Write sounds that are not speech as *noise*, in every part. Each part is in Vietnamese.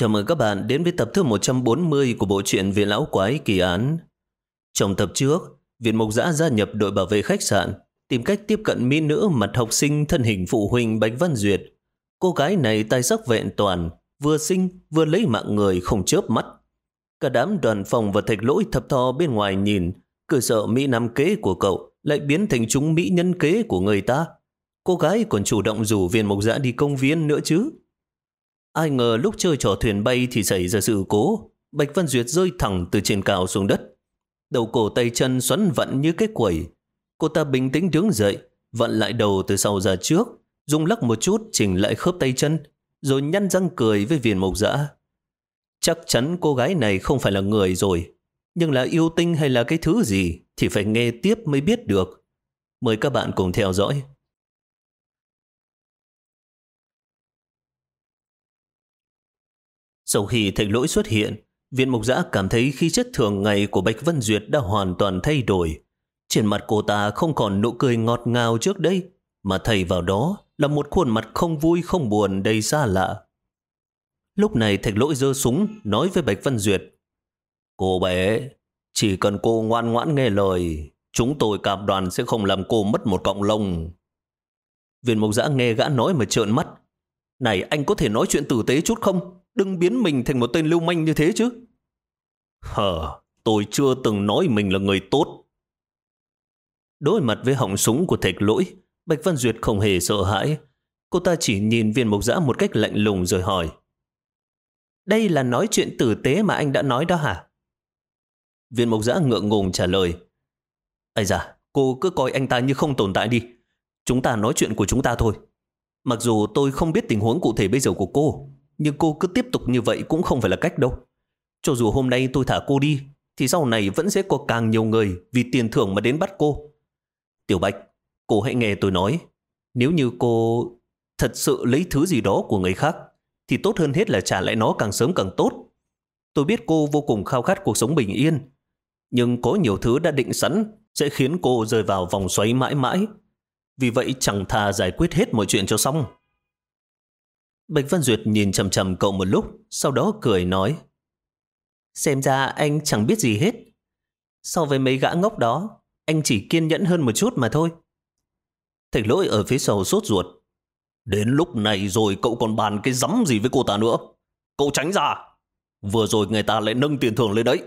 Chào mừng các bạn đến với tập thứ 140 của bộ truyện Viện Lão Quái Kỳ Án. Trong tập trước, Viện Mộc Giã gia nhập đội bảo vệ khách sạn, tìm cách tiếp cận mỹ nữ mặt học sinh thân hình phụ huynh Bạch Văn Duyệt. Cô gái này tài sắc vẹn toàn, vừa xinh vừa lấy mạng người không chớp mắt. Cả đám đoàn phòng và thạch lỗi thập thò bên ngoài nhìn, cơ sợ Mỹ Nam kế của cậu lại biến thành chúng Mỹ nhân kế của người ta. Cô gái còn chủ động rủ viên mộc giã đi công viên nữa chứ. Ai ngờ lúc chơi trò thuyền bay thì xảy ra sự cố. Bạch Văn Duyệt rơi thẳng từ trên cao xuống đất. Đầu cổ tay chân xoắn vặn như cái quẩy. Cô ta bình tĩnh đứng dậy, vặn lại đầu từ sau ra trước, dùng lắc một chút chỉnh lại khớp tay chân, rồi nhăn răng cười với viên mộc dã. Chắc chắn cô gái này không phải là người rồi, nhưng là yêu tinh hay là cái thứ gì thì phải nghe tiếp mới biết được. Mời các bạn cùng theo dõi. Sau khi thạch lỗi xuất hiện, viện mục giã cảm thấy khí chất thường ngày của Bạch Vân Duyệt đã hoàn toàn thay đổi. Trên mặt cô ta không còn nụ cười ngọt ngào trước đây, mà thay vào đó là một khuôn mặt không vui không buồn đầy xa lạ. Lúc này thạch lỗi giơ súng nói với Bạch Vân Duyệt Cô bé, chỉ cần cô ngoan ngoãn nghe lời, chúng tôi cạp đoàn sẽ không làm cô mất một cọng lông. Viên mộc giã nghe gã nói mà trợn mắt. Này anh có thể nói chuyện tử tế chút không? Đừng biến mình thành một tên lưu manh như thế chứ. Hờ, tôi chưa từng nói mình là người tốt. Đối mặt với họng súng của thạch lỗi, Bạch Văn Duyệt không hề sợ hãi. Cô ta chỉ nhìn viên mộc giã một cách lạnh lùng rồi hỏi. Đây là nói chuyện tử tế mà anh đã nói đó hả? Viên mộc giã ngượng ngùng trả lời. Ây da, cô cứ coi anh ta như không tồn tại đi. Chúng ta nói chuyện của chúng ta thôi. Mặc dù tôi không biết tình huống cụ thể bây giờ của cô, nhưng cô cứ tiếp tục như vậy cũng không phải là cách đâu. Cho dù hôm nay tôi thả cô đi, thì sau này vẫn sẽ có càng nhiều người vì tiền thưởng mà đến bắt cô. Tiểu Bạch, cô hãy nghe tôi nói. Nếu như cô thật sự lấy thứ gì đó của người khác, thì tốt hơn hết là trả lại nó càng sớm càng tốt. Tôi biết cô vô cùng khao khát cuộc sống bình yên, nhưng có nhiều thứ đã định sẵn sẽ khiến cô rơi vào vòng xoáy mãi mãi. Vì vậy chẳng thà giải quyết hết mọi chuyện cho xong. Bạch Văn Duyệt nhìn chầm chầm cậu một lúc, sau đó cười nói. Xem ra anh chẳng biết gì hết. So với mấy gã ngốc đó, anh chỉ kiên nhẫn hơn một chút mà thôi. Thạch lỗi ở phía sau sốt ruột. Đến lúc này rồi cậu còn bàn cái rắm gì với cô ta nữa. Cậu tránh ra. Vừa rồi người ta lại nâng tiền thưởng lên đấy.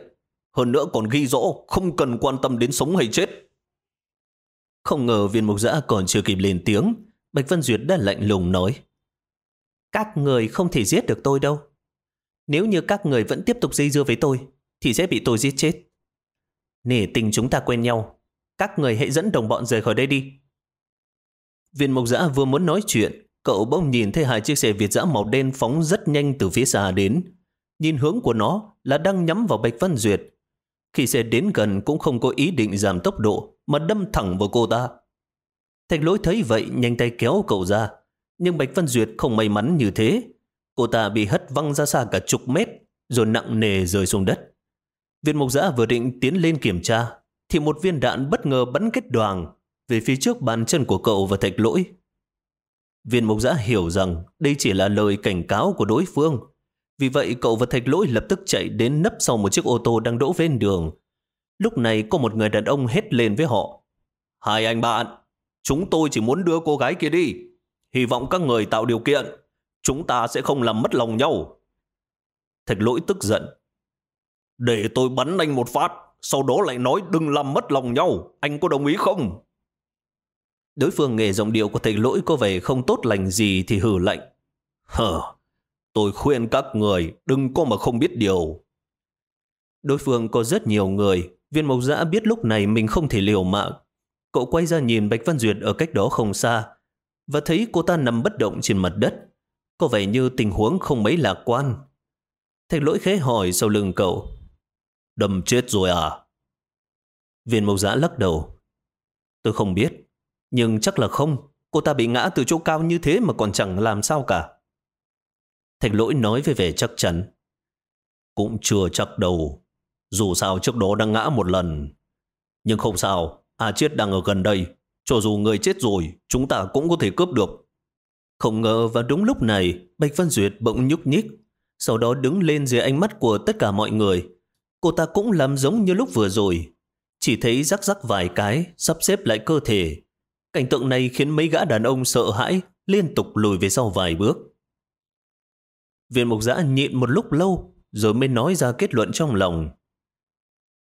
Hơn nữa còn ghi rõ không cần quan tâm đến sống hay chết. Không ngờ viên mục giã còn chưa kịp lên tiếng. Bạch Văn Duyệt đã lạnh lùng nói. Các người không thể giết được tôi đâu. Nếu như các người vẫn tiếp tục dây dưa với tôi, thì sẽ bị tôi giết chết. Nể tình chúng ta quen nhau. Các người hãy dẫn đồng bọn rời khỏi đây đi. Viên mộc giã vừa muốn nói chuyện, cậu bỗng nhìn thấy hai chiếc xe Việt giã màu đen phóng rất nhanh từ phía xa đến. Nhìn hướng của nó là đang nhắm vào Bạch Văn Duyệt. Khi xe đến gần cũng không có ý định giảm tốc độ, mà đâm thẳng vào cô ta. Thạch lỗi thấy vậy nhanh tay kéo cậu ra. Nhưng Bạch Văn Duyệt không may mắn như thế. Cô ta bị hất văng ra xa cả chục mét, rồi nặng nề rơi xuống đất. Viên mục giã vừa định tiến lên kiểm tra, thì một viên đạn bất ngờ bắn kết đoàn về phía trước bàn chân của cậu và thạch lỗi. Viên mục giã hiểu rằng đây chỉ là lời cảnh cáo của đối phương. Vì vậy cậu và thạch lỗi lập tức chạy đến nấp sau một chiếc ô tô đang đỗ ven đường. Lúc này có một người đàn ông hét lên với họ. Hai anh bạn, chúng tôi chỉ muốn đưa cô gái kia đi. Hy vọng các người tạo điều kiện. Chúng ta sẽ không làm mất lòng nhau. Thạch lỗi tức giận. Để tôi bắn anh một phát, sau đó lại nói đừng làm mất lòng nhau. Anh có đồng ý không? Đối phương nghe giọng điệu của Thạch lỗi có vẻ không tốt lành gì thì hử lạnh. Hờ, tôi khuyên các người đừng có mà không biết điều. Đối phương có rất nhiều người, viên mộc giã biết lúc này mình không thể liều mạng. Cậu quay ra nhìn Bạch Văn Duyệt ở cách đó không xa, và thấy cô ta nằm bất động trên mặt đất. Có vẻ như tình huống không mấy lạc quan. Thạch lỗi khẽ hỏi sau lưng cậu. Đâm chết rồi à? Viên mộc giã lắc đầu. Tôi không biết. Nhưng chắc là không. Cô ta bị ngã từ chỗ cao như thế mà còn chẳng làm sao cả. Thạch lỗi nói với vẻ chắc chắn. Cũng chưa chắc đâu. Dù sao trước đó đang ngã một lần. Nhưng không sao. a chiết đang ở gần đây. Cho dù người chết rồi, chúng ta cũng có thể cướp được. Không ngờ và đúng lúc này, Bạch Văn Duyệt bỗng nhúc nhích. sau đó đứng lên dưới ánh mắt của tất cả mọi người. Cô ta cũng làm giống như lúc vừa rồi, chỉ thấy rắc rắc vài cái, sắp xếp lại cơ thể. Cảnh tượng này khiến mấy gã đàn ông sợ hãi, liên tục lùi về sau vài bước. Viên mục giã nhịn một lúc lâu, rồi mới nói ra kết luận trong lòng.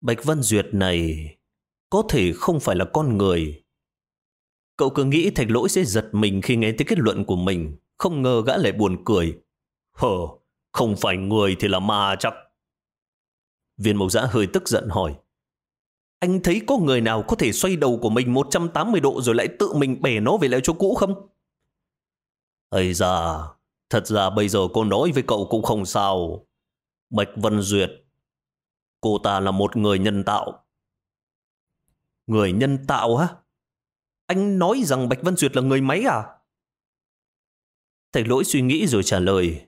Bạch Văn Duyệt này có thể không phải là con người. Cậu cứ nghĩ thạch lỗi sẽ giật mình khi nghe tới kết luận của mình, không ngờ gã lại buồn cười. Hờ, không phải người thì là ma chắc. Viên mộc giã hơi tức giận hỏi. Anh thấy có người nào có thể xoay đầu của mình 180 độ rồi lại tự mình bẻ nó về lại chỗ cũ không? Ây da, thật ra bây giờ cô nói với cậu cũng không sao. Bạch Vân Duyệt, cô ta là một người nhân tạo. Người nhân tạo á? Anh nói rằng Bạch Vân Duyệt là người máy à? thầy lỗi suy nghĩ rồi trả lời.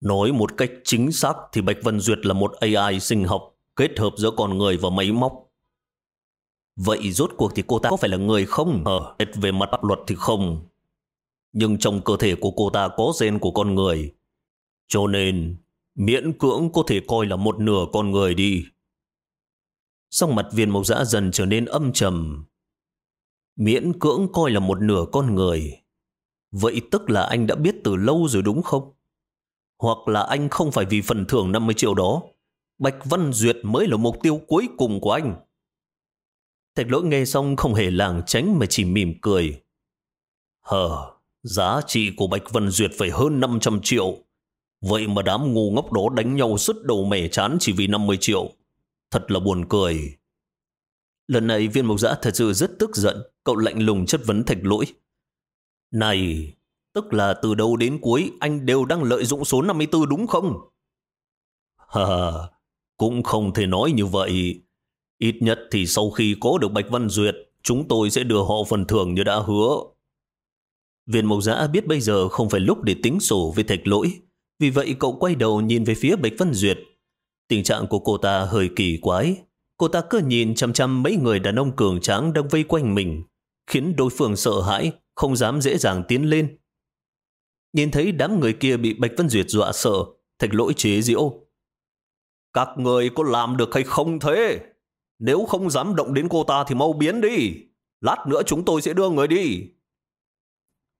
Nói một cách chính xác thì Bạch Vân Duyệt là một AI sinh học kết hợp giữa con người và máy móc. Vậy rốt cuộc thì cô ta có phải là người không? Ờ, về mặt pháp luật thì không. Nhưng trong cơ thể của cô ta có gen của con người. Cho nên, miễn cưỡng có thể coi là một nửa con người đi. Song mặt viên mộc dã dần trở nên âm trầm. Miễn cưỡng coi là một nửa con người. Vậy tức là anh đã biết từ lâu rồi đúng không? Hoặc là anh không phải vì phần thưởng 50 triệu đó. Bạch Văn Duyệt mới là mục tiêu cuối cùng của anh. Thạch lỗi nghe xong không hề làng tránh mà chỉ mỉm cười. Hờ, giá trị của Bạch Văn Duyệt phải hơn 500 triệu. Vậy mà đám ngu ngốc đó đánh nhau sứt đầu mẻ chán chỉ vì 50 triệu. Thật là buồn cười. Lần này viên mộc giã thật sự rất tức giận, cậu lạnh lùng chất vấn thạch lỗi. Này, tức là từ đầu đến cuối anh đều đang lợi dụng số 54 đúng không? Hà, cũng không thể nói như vậy. Ít nhất thì sau khi có được Bạch Văn Duyệt, chúng tôi sẽ đưa họ phần thưởng như đã hứa. Viên mộc giã biết bây giờ không phải lúc để tính sổ với thạch lỗi, vì vậy cậu quay đầu nhìn về phía Bạch Văn Duyệt. Tình trạng của cô ta hơi kỳ quái. Cô ta cứ nhìn chăm chăm mấy người đàn ông cường tráng đang vây quanh mình, khiến đối phương sợ hãi, không dám dễ dàng tiến lên. Nhìn thấy đám người kia bị Bạch vân Duyệt dọa sợ, thạch lỗi chế diễu. Các người có làm được hay không thế? Nếu không dám động đến cô ta thì mau biến đi. Lát nữa chúng tôi sẽ đưa người đi.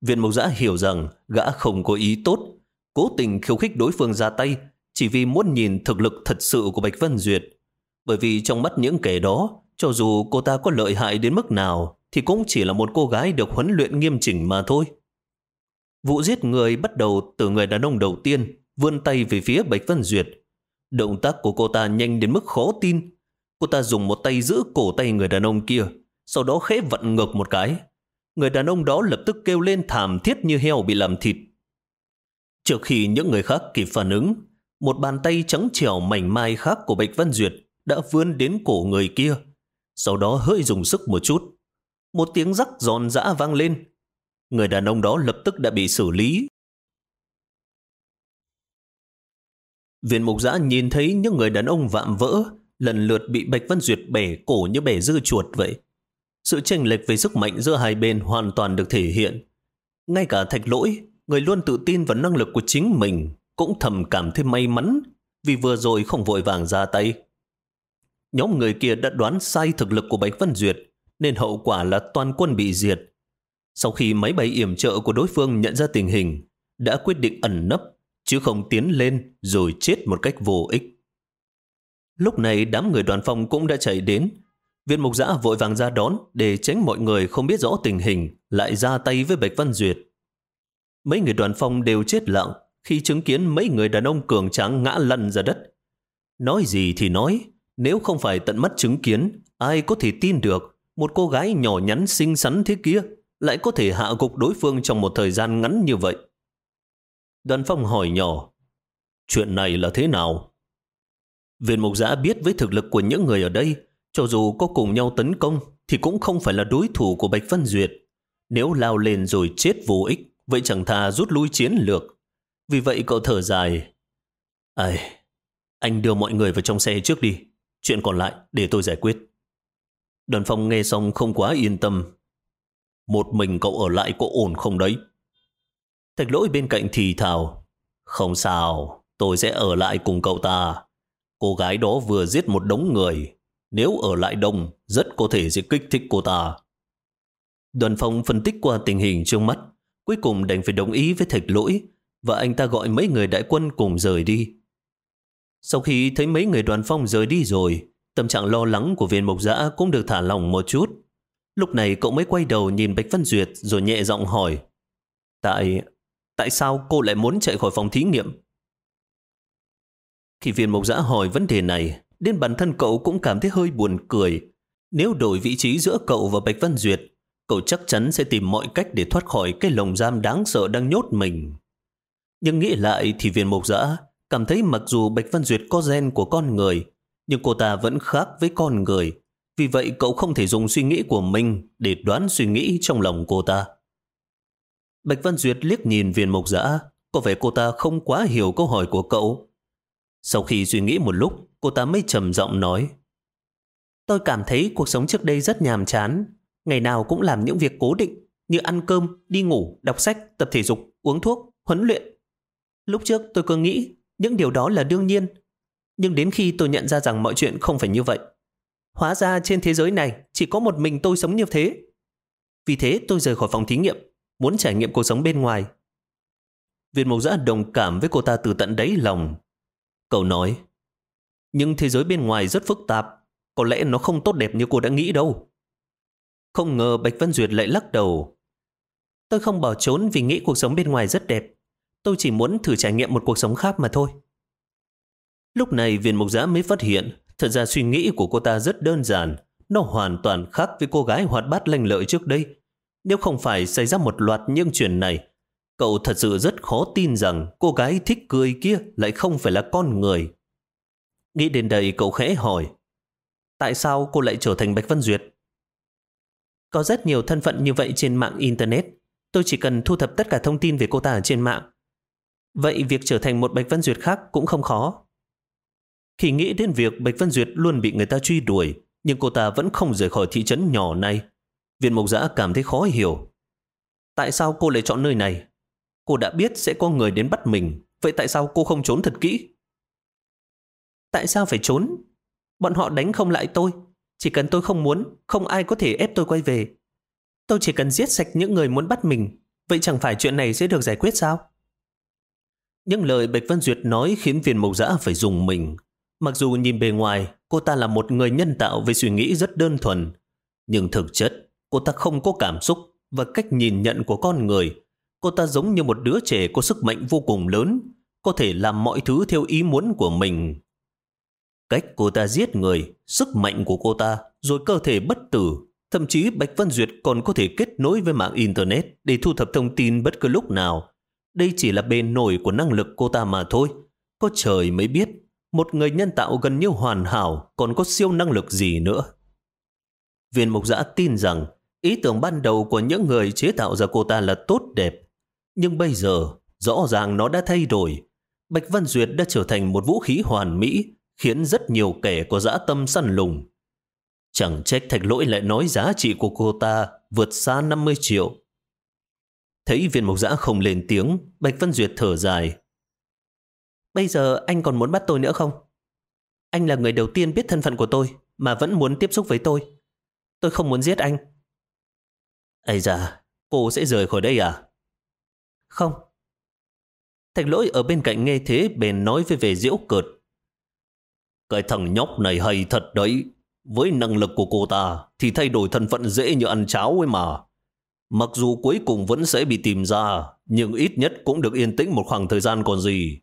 Viên mộc giã hiểu rằng gã không có ý tốt, cố tình khiêu khích đối phương ra tay chỉ vì muốn nhìn thực lực thật sự của Bạch Vân Duyệt. Bởi vì trong mắt những kẻ đó, cho dù cô ta có lợi hại đến mức nào, thì cũng chỉ là một cô gái được huấn luyện nghiêm chỉnh mà thôi. Vụ giết người bắt đầu từ người đàn ông đầu tiên, vươn tay về phía Bạch Vân Duyệt. Động tác của cô ta nhanh đến mức khó tin. Cô ta dùng một tay giữ cổ tay người đàn ông kia, sau đó khẽ vặn ngược một cái. Người đàn ông đó lập tức kêu lên thảm thiết như heo bị làm thịt. Trước khi những người khác kịp phản ứng, một bàn tay trắng trẻo mảnh mai khác của Bạch Vân Duyệt đã vươn đến cổ người kia, sau đó hơi dùng sức một chút. Một tiếng rắc giòn giã vang lên. Người đàn ông đó lập tức đã bị xử lý. Viện mục giã nhìn thấy những người đàn ông vạm vỡ lần lượt bị Bạch Văn Duyệt bẻ cổ như bẻ dư chuột vậy. Sự chênh lệch về sức mạnh giữa hai bên hoàn toàn được thể hiện. Ngay cả thạch lỗi, người luôn tự tin vào năng lực của chính mình, cũng thầm cảm thấy may mắn vì vừa rồi không vội vàng ra tay. Nhóm người kia đã đoán sai thực lực của Bạch Văn Duyệt, nên hậu quả là toàn quân bị diệt. Sau khi máy bay yểm trợ của đối phương nhận ra tình hình, đã quyết định ẩn nấp, chứ không tiến lên rồi chết một cách vô ích. Lúc này đám người đoàn phong cũng đã chạy đến. Viên mục giã vội vàng ra đón để tránh mọi người không biết rõ tình hình lại ra tay với Bạch Văn Duyệt. Mấy người đoàn phong đều chết lặng khi chứng kiến mấy người đàn ông cường tráng ngã lăn ra đất. Nói gì thì nói, nếu không phải tận mắt chứng kiến, ai có thể tin được một cô gái nhỏ nhắn xinh xắn thế kia lại có thể hạ gục đối phương trong một thời gian ngắn như vậy. Đoàn phong hỏi nhỏ, chuyện này là thế nào? Viên mục giã biết với thực lực của những người ở đây, cho dù có cùng nhau tấn công, thì cũng không phải là đối thủ của Bạch Văn Duyệt. Nếu lao lên rồi chết vô ích, vậy chẳng thà rút lui chiến lược. Vì vậy cậu thở dài. Ai, anh đưa mọi người vào trong xe trước đi. Chuyện còn lại để tôi giải quyết. Đoàn phong nghe xong không quá yên tâm. Một mình cậu ở lại có ổn không đấy? Thạch lỗi bên cạnh thì thào. Không sao, tôi sẽ ở lại cùng cậu ta. Cô gái đó vừa giết một đống người. Nếu ở lại đông, rất có thể sẽ kích thích cô ta. Đoàn phong phân tích qua tình hình trước mắt, cuối cùng đành phải đồng ý với thạch lỗi và anh ta gọi mấy người đại quân cùng rời đi. Sau khi thấy mấy người đoàn phong rời đi rồi, tâm trạng lo lắng của viên mộc giã cũng được thả lỏng một chút. Lúc này cậu mới quay đầu nhìn Bạch Văn Duyệt rồi nhẹ giọng hỏi Tại... tại sao cô lại muốn chạy khỏi phòng thí nghiệm? Khi viên mộc giã hỏi vấn đề này, đến bản thân cậu cũng cảm thấy hơi buồn cười. Nếu đổi vị trí giữa cậu và Bạch Văn Duyệt, cậu chắc chắn sẽ tìm mọi cách để thoát khỏi cái lồng giam đáng sợ đang nhốt mình. Nhưng nghĩ lại thì viên mộc giã cảm thấy mặc dù Bạch Văn Duyệt có gen của con người, nhưng cô ta vẫn khác với con người. Vì vậy cậu không thể dùng suy nghĩ của mình để đoán suy nghĩ trong lòng cô ta. Bạch Văn Duyệt liếc nhìn viên mộc giã, có vẻ cô ta không quá hiểu câu hỏi của cậu. Sau khi suy nghĩ một lúc, cô ta mới trầm giọng nói. Tôi cảm thấy cuộc sống trước đây rất nhàm chán. Ngày nào cũng làm những việc cố định như ăn cơm, đi ngủ, đọc sách, tập thể dục, uống thuốc, huấn luyện. Lúc trước tôi cứ nghĩ những điều đó là đương nhiên. Nhưng đến khi tôi nhận ra rằng mọi chuyện không phải như vậy. Hóa ra trên thế giới này chỉ có một mình tôi sống như thế. Vì thế tôi rời khỏi phòng thí nghiệm, muốn trải nghiệm cuộc sống bên ngoài. Viên mộc giã đồng cảm với cô ta từ tận đáy lòng. Cậu nói, nhưng thế giới bên ngoài rất phức tạp, có lẽ nó không tốt đẹp như cô đã nghĩ đâu. Không ngờ Bạch Vân Duyệt lại lắc đầu. Tôi không bỏ trốn vì nghĩ cuộc sống bên ngoài rất đẹp. Tôi chỉ muốn thử trải nghiệm một cuộc sống khác mà thôi. Lúc này viên mục giã mới phát hiện thật ra suy nghĩ của cô ta rất đơn giản. Nó hoàn toàn khác với cô gái hoạt bát lanh lợi trước đây. Nếu không phải xảy ra một loạt những chuyện này, cậu thật sự rất khó tin rằng cô gái thích cười kia lại không phải là con người. Nghĩ đến đây cậu khẽ hỏi Tại sao cô lại trở thành Bạch Văn Duyệt? Có rất nhiều thân phận như vậy trên mạng Internet. Tôi chỉ cần thu thập tất cả thông tin về cô ta ở trên mạng. Vậy việc trở thành một Bạch Văn Duyệt khác cũng không khó. Khi nghĩ đến việc Bạch Văn Duyệt luôn bị người ta truy đuổi, nhưng cô ta vẫn không rời khỏi thị trấn nhỏ này, viên mộc giã cảm thấy khó hiểu. Tại sao cô lại chọn nơi này? Cô đã biết sẽ có người đến bắt mình, vậy tại sao cô không trốn thật kỹ? Tại sao phải trốn? Bọn họ đánh không lại tôi. Chỉ cần tôi không muốn, không ai có thể ép tôi quay về. Tôi chỉ cần giết sạch những người muốn bắt mình. Vậy chẳng phải chuyện này sẽ được giải quyết sao? Những lời Bạch Văn Duyệt nói khiến viên mộc giã phải dùng mình. Mặc dù nhìn bề ngoài, cô ta là một người nhân tạo với suy nghĩ rất đơn thuần. Nhưng thực chất, cô ta không có cảm xúc và cách nhìn nhận của con người. Cô ta giống như một đứa trẻ có sức mạnh vô cùng lớn, có thể làm mọi thứ theo ý muốn của mình. Cách cô ta giết người, sức mạnh của cô ta, rồi cơ thể bất tử. Thậm chí Bạch Văn Duyệt còn có thể kết nối với mạng Internet để thu thập thông tin bất cứ lúc nào. Đây chỉ là bề nổi của năng lực cô ta mà thôi. Có trời mới biết, một người nhân tạo gần như hoàn hảo còn có siêu năng lực gì nữa. Viên mục giã tin rằng ý tưởng ban đầu của những người chế tạo ra cô ta là tốt đẹp. Nhưng bây giờ, rõ ràng nó đã thay đổi. Bạch Văn Duyệt đã trở thành một vũ khí hoàn mỹ, khiến rất nhiều kẻ có dã tâm săn lùng. Chẳng trách thạch lỗi lại nói giá trị của cô ta vượt xa 50 triệu. Thấy viên mộc giã không lên tiếng, Bạch Vân Duyệt thở dài. Bây giờ anh còn muốn bắt tôi nữa không? Anh là người đầu tiên biết thân phận của tôi mà vẫn muốn tiếp xúc với tôi. Tôi không muốn giết anh. Ây da, cô sẽ rời khỏi đây à? Không. Thạch lỗi ở bên cạnh nghe thế bèn nói với về diễu cợt. Cái thằng nhóc này hay thật đấy. Với năng lực của cô ta thì thay đổi thân phận dễ như ăn cháo ấy mà. Mặc dù cuối cùng vẫn sẽ bị tìm ra, nhưng ít nhất cũng được yên tĩnh một khoảng thời gian còn gì.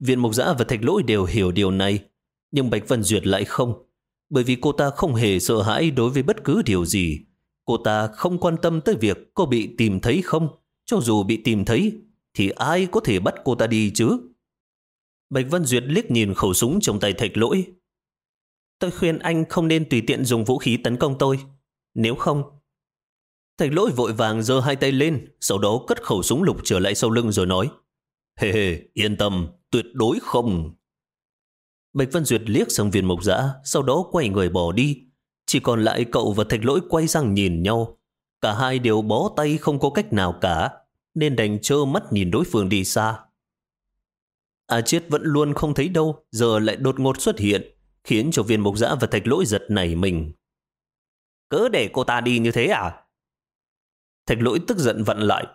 Viện Mộc Giã và Thạch Lỗi đều hiểu điều này, nhưng Bạch Vân Duyệt lại không. Bởi vì cô ta không hề sợ hãi đối với bất cứ điều gì. Cô ta không quan tâm tới việc cô bị tìm thấy không. Cho dù bị tìm thấy, thì ai có thể bắt cô ta đi chứ? Bạch Vân Duyệt liếc nhìn khẩu súng trong tay thạch lỗi. Tôi khuyên anh không nên tùy tiện dùng vũ khí tấn công tôi. Nếu không... Thạch lỗi vội vàng giơ hai tay lên, sau đó cất khẩu súng lục trở lại sau lưng rồi nói. Hề hề, yên tâm, tuyệt đối không. Bạch văn Duyệt liếc sang viên mộc giã, sau đó quay người bỏ đi. Chỉ còn lại cậu và thạch lỗi quay sang nhìn nhau. Cả hai đều bó tay không có cách nào cả, nên đành trơ mắt nhìn đối phương đi xa. A Chiết vẫn luôn không thấy đâu, giờ lại đột ngột xuất hiện, khiến cho viên mục giã và thạch lỗi giật nảy mình. Cứ để cô ta đi như thế à? Thạch lỗi tức giận vặn lại.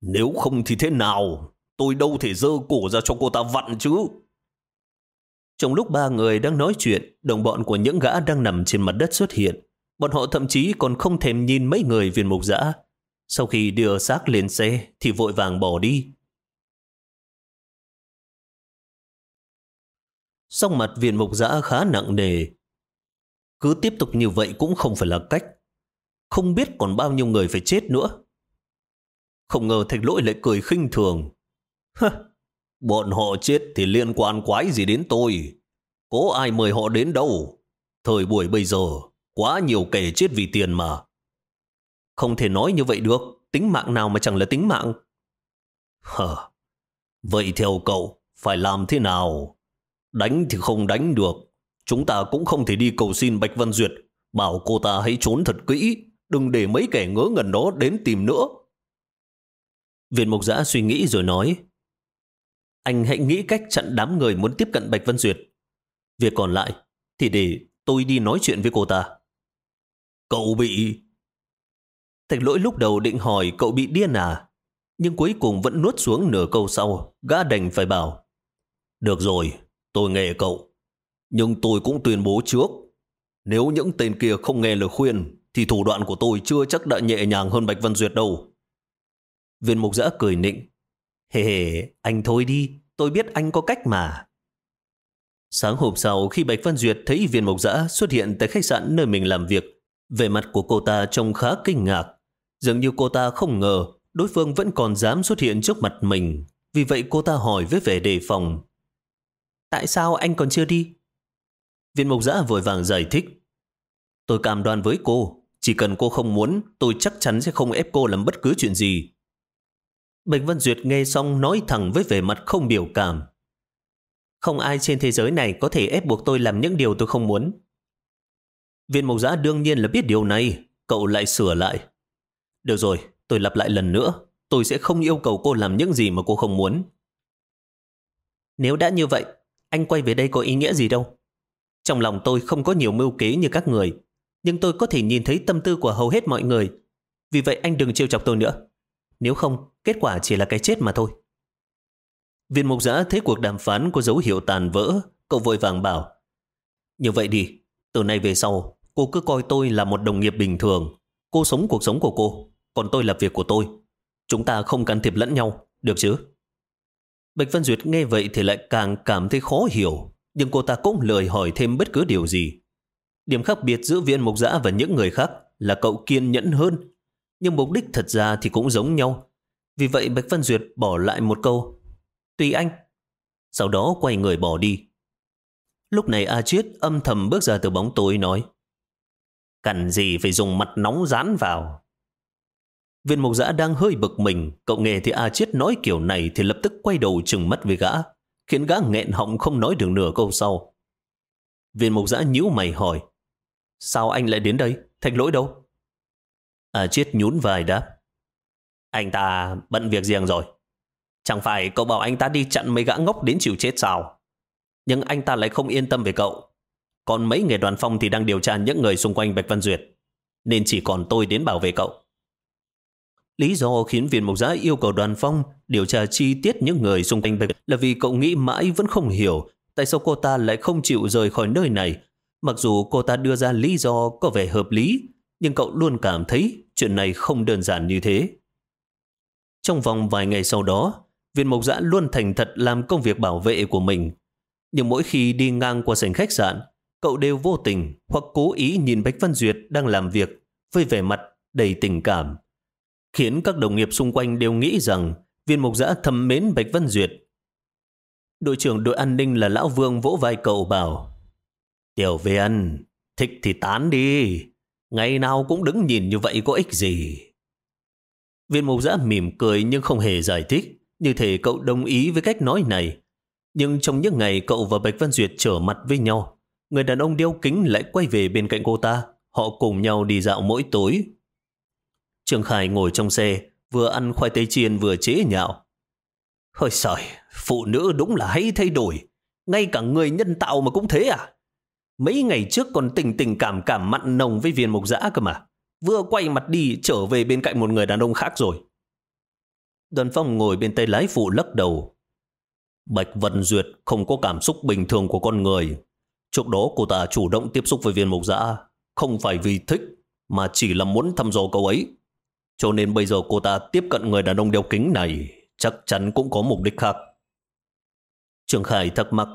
Nếu không thì thế nào? Tôi đâu thể dơ cổ ra cho cô ta vặn chứ? Trong lúc ba người đang nói chuyện, đồng bọn của những gã đang nằm trên mặt đất xuất hiện. Bọn họ thậm chí còn không thèm nhìn mấy người viên mục giã. Sau khi đưa xác lên xe thì vội vàng bỏ đi. Song mặt viên mục giã khá nặng nề. Cứ tiếp tục như vậy cũng không phải là cách. Không biết còn bao nhiêu người phải chết nữa. Không ngờ thạch lỗi lại cười khinh thường. Hơ, bọn họ chết thì liên quan quái gì đến tôi. Có ai mời họ đến đâu. Thời buổi bây giờ, quá nhiều kẻ chết vì tiền mà. Không thể nói như vậy được. Tính mạng nào mà chẳng là tính mạng. Hờ, vậy theo cậu, phải làm thế nào? Đánh thì không đánh được. Chúng ta cũng không thể đi cầu xin Bạch Văn Duyệt, bảo cô ta hãy trốn thật kỹ, đừng để mấy kẻ ngớ ngẩn đó đến tìm nữa. Viện Mộc Giã suy nghĩ rồi nói, anh hãy nghĩ cách chặn đám người muốn tiếp cận Bạch Văn Duyệt. Việc còn lại thì để tôi đi nói chuyện với cô ta. Cậu bị... Thạch lỗi lúc đầu định hỏi cậu bị điên à? Nhưng cuối cùng vẫn nuốt xuống nửa câu sau, gã đành phải bảo. Được rồi, tôi nghe cậu. Nhưng tôi cũng tuyên bố trước. Nếu những tên kia không nghe lời khuyên, thì thủ đoạn của tôi chưa chắc đã nhẹ nhàng hơn Bạch Văn Duyệt đâu. Viên mục giã cười nịnh. Hề hề, anh thôi đi, tôi biết anh có cách mà. Sáng hôm sau, khi Bạch Văn Duyệt thấy viên mộc giã xuất hiện tại khách sạn nơi mình làm việc, vẻ mặt của cô ta trông khá kinh ngạc. Dường như cô ta không ngờ đối phương vẫn còn dám xuất hiện trước mặt mình. Vì vậy cô ta hỏi với vẻ đề phòng. Tại sao anh còn chưa đi? Viên mộc giã vội vàng giải thích. Tôi cảm đoan với cô, chỉ cần cô không muốn, tôi chắc chắn sẽ không ép cô làm bất cứ chuyện gì. Bạch Văn Duyệt nghe xong nói thẳng với vẻ mặt không biểu cảm. Không ai trên thế giới này có thể ép buộc tôi làm những điều tôi không muốn. Viên mộc giã đương nhiên là biết điều này, cậu lại sửa lại. Được rồi, tôi lặp lại lần nữa, tôi sẽ không yêu cầu cô làm những gì mà cô không muốn. Nếu đã như vậy, anh quay về đây có ý nghĩa gì đâu. Trong lòng tôi không có nhiều mưu kế như các người, nhưng tôi có thể nhìn thấy tâm tư của hầu hết mọi người. Vì vậy anh đừng trêu chọc tôi nữa. Nếu không, kết quả chỉ là cái chết mà thôi. Viên mục giã thấy cuộc đàm phán có dấu hiệu tàn vỡ, cậu vội vàng bảo. Như vậy đi, từ nay về sau, cô cứ coi tôi là một đồng nghiệp bình thường. Cô sống cuộc sống của cô, còn tôi là việc của tôi. Chúng ta không can thiệp lẫn nhau, được chứ? Bạch Văn Duyệt nghe vậy thì lại càng cảm thấy khó hiểu, nhưng cô ta cũng lời hỏi thêm bất cứ điều gì. Điểm khác biệt giữa viên mục giã và những người khác là cậu kiên nhẫn hơn, nhưng mục đích thật ra thì cũng giống nhau. Vì vậy Bạch Văn Duyệt bỏ lại một câu Tùy anh. Sau đó quay người bỏ đi. Lúc này A Chiết âm thầm bước ra từ bóng tối nói Cần gì phải dùng mặt nóng dán vào. Viên mục giã đang hơi bực mình, cậu nghe thì A Chiết nói kiểu này thì lập tức quay đầu chừng mắt với gã, khiến gã nghẹn họng không nói được nửa câu sau. Viên mục giã nhíu mày hỏi Sao anh lại đến đây? Thạch lỗi đâu? À Chiết nhún vai đáp Anh ta bận việc riêng rồi. Chẳng phải cậu bảo anh ta đi chặn mấy gã ngốc đến chịu chết sao? Nhưng anh ta lại không yên tâm về cậu. Còn mấy người đoàn phong thì đang điều tra những người xung quanh Bạch Văn Duyệt. Nên chỉ còn tôi đến bảo vệ cậu. Lý do khiến viên mục giã yêu cầu đoàn phong điều tra chi tiết những người xung quanh Bạch là vì cậu nghĩ mãi vẫn không hiểu tại sao cô ta lại không chịu rời khỏi nơi này. Mặc dù cô ta đưa ra lý do có vẻ hợp lý, nhưng cậu luôn cảm thấy chuyện này không đơn giản như thế. Trong vòng vài ngày sau đó, viên mộc giã luôn thành thật làm công việc bảo vệ của mình. Nhưng mỗi khi đi ngang qua sảnh khách sạn, cậu đều vô tình hoặc cố ý nhìn Bạch Văn Duyệt đang làm việc với vẻ mặt đầy tình cảm. Khiến các đồng nghiệp xung quanh đều nghĩ rằng viên mộc giã thầm mến Bạch Văn Duyệt. Đội trưởng đội an ninh là Lão Vương vỗ vai cậu bảo Tiểu viên, thích thì tán đi. Ngày nào cũng đứng nhìn như vậy có ích gì. Viên mục giã mỉm cười nhưng không hề giải thích. Như thể cậu đồng ý với cách nói này. Nhưng trong những ngày cậu và Bạch Văn Duyệt trở mặt với nhau, người đàn ông đeo kính lại quay về bên cạnh cô ta. Họ cùng nhau đi dạo mỗi tối. Trường Khải ngồi trong xe, vừa ăn khoai tây chiên vừa chế nhạo. Hơi sợi, phụ nữ đúng là hay thay đổi. Ngay cả người nhân tạo mà cũng thế à? Mấy ngày trước còn tình tình cảm cảm mặn nồng với viên mục giã cơ mà. Vừa quay mặt đi trở về bên cạnh một người đàn ông khác rồi. Đoàn phong ngồi bên tay lái phụ lắc đầu. Bạch Vân Duyệt không có cảm xúc bình thường của con người. Trước đó cô ta chủ động tiếp xúc với viên mục giã, không phải vì thích, mà chỉ là muốn thăm dò cậu ấy. Cho nên bây giờ cô ta tiếp cận người đàn ông đeo kính này, chắc chắn cũng có mục đích khác. Trường Khải thắc mắc.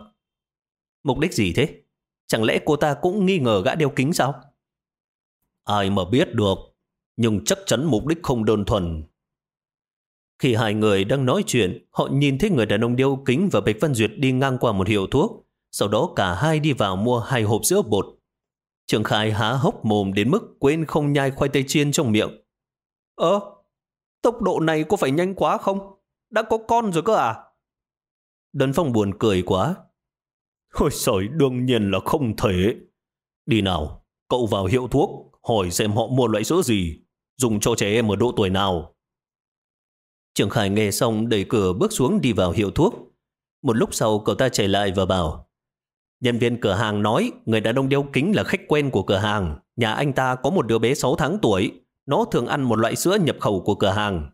Mục đích gì thế? Chẳng lẽ cô ta cũng nghi ngờ gã đeo kính sao? Ai mà biết được, nhưng chắc chắn mục đích không đơn thuần. Khi hai người đang nói chuyện, họ nhìn thấy người đàn ông đeo kính và Bạch Văn Duyệt đi ngang qua một hiệu thuốc. Sau đó cả hai đi vào mua hai hộp sữa bột. Trường Khai há hốc mồm đến mức quên không nhai khoai tây chiên trong miệng. Ơ, tốc độ này có phải nhanh quá không? Đã có con rồi cơ à? Đơn Phong buồn cười quá. Ôi trời, đương nhiên là không thể. Đi nào, cậu vào hiệu thuốc, hỏi xem họ mua loại sữa gì, dùng cho trẻ em ở độ tuổi nào. Trường Khải nghe xong đẩy cửa bước xuống đi vào hiệu thuốc. Một lúc sau cậu ta chạy lại và bảo Nhân viên cửa hàng nói người đàn ông đeo kính là khách quen của cửa hàng. Nhà anh ta có một đứa bé 6 tháng tuổi. Nó thường ăn một loại sữa nhập khẩu của cửa hàng.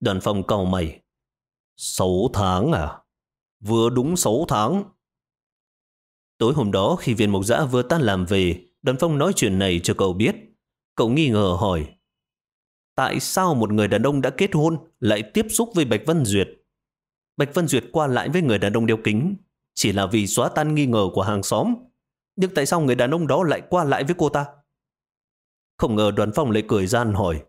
Đoàn phòng cầu mày. 6 tháng à? Vừa đúng 6 tháng. Tối hôm đó khi viên mục giã vừa tan làm về, đoàn phong nói chuyện này cho cậu biết. Cậu nghi ngờ hỏi Tại sao một người đàn ông đã kết hôn lại tiếp xúc với Bạch Vân Duyệt? Bạch Vân Duyệt qua lại với người đàn ông đeo kính chỉ là vì xóa tan nghi ngờ của hàng xóm. Nhưng tại sao người đàn ông đó lại qua lại với cô ta? Không ngờ đoàn phong lại cười gian hỏi.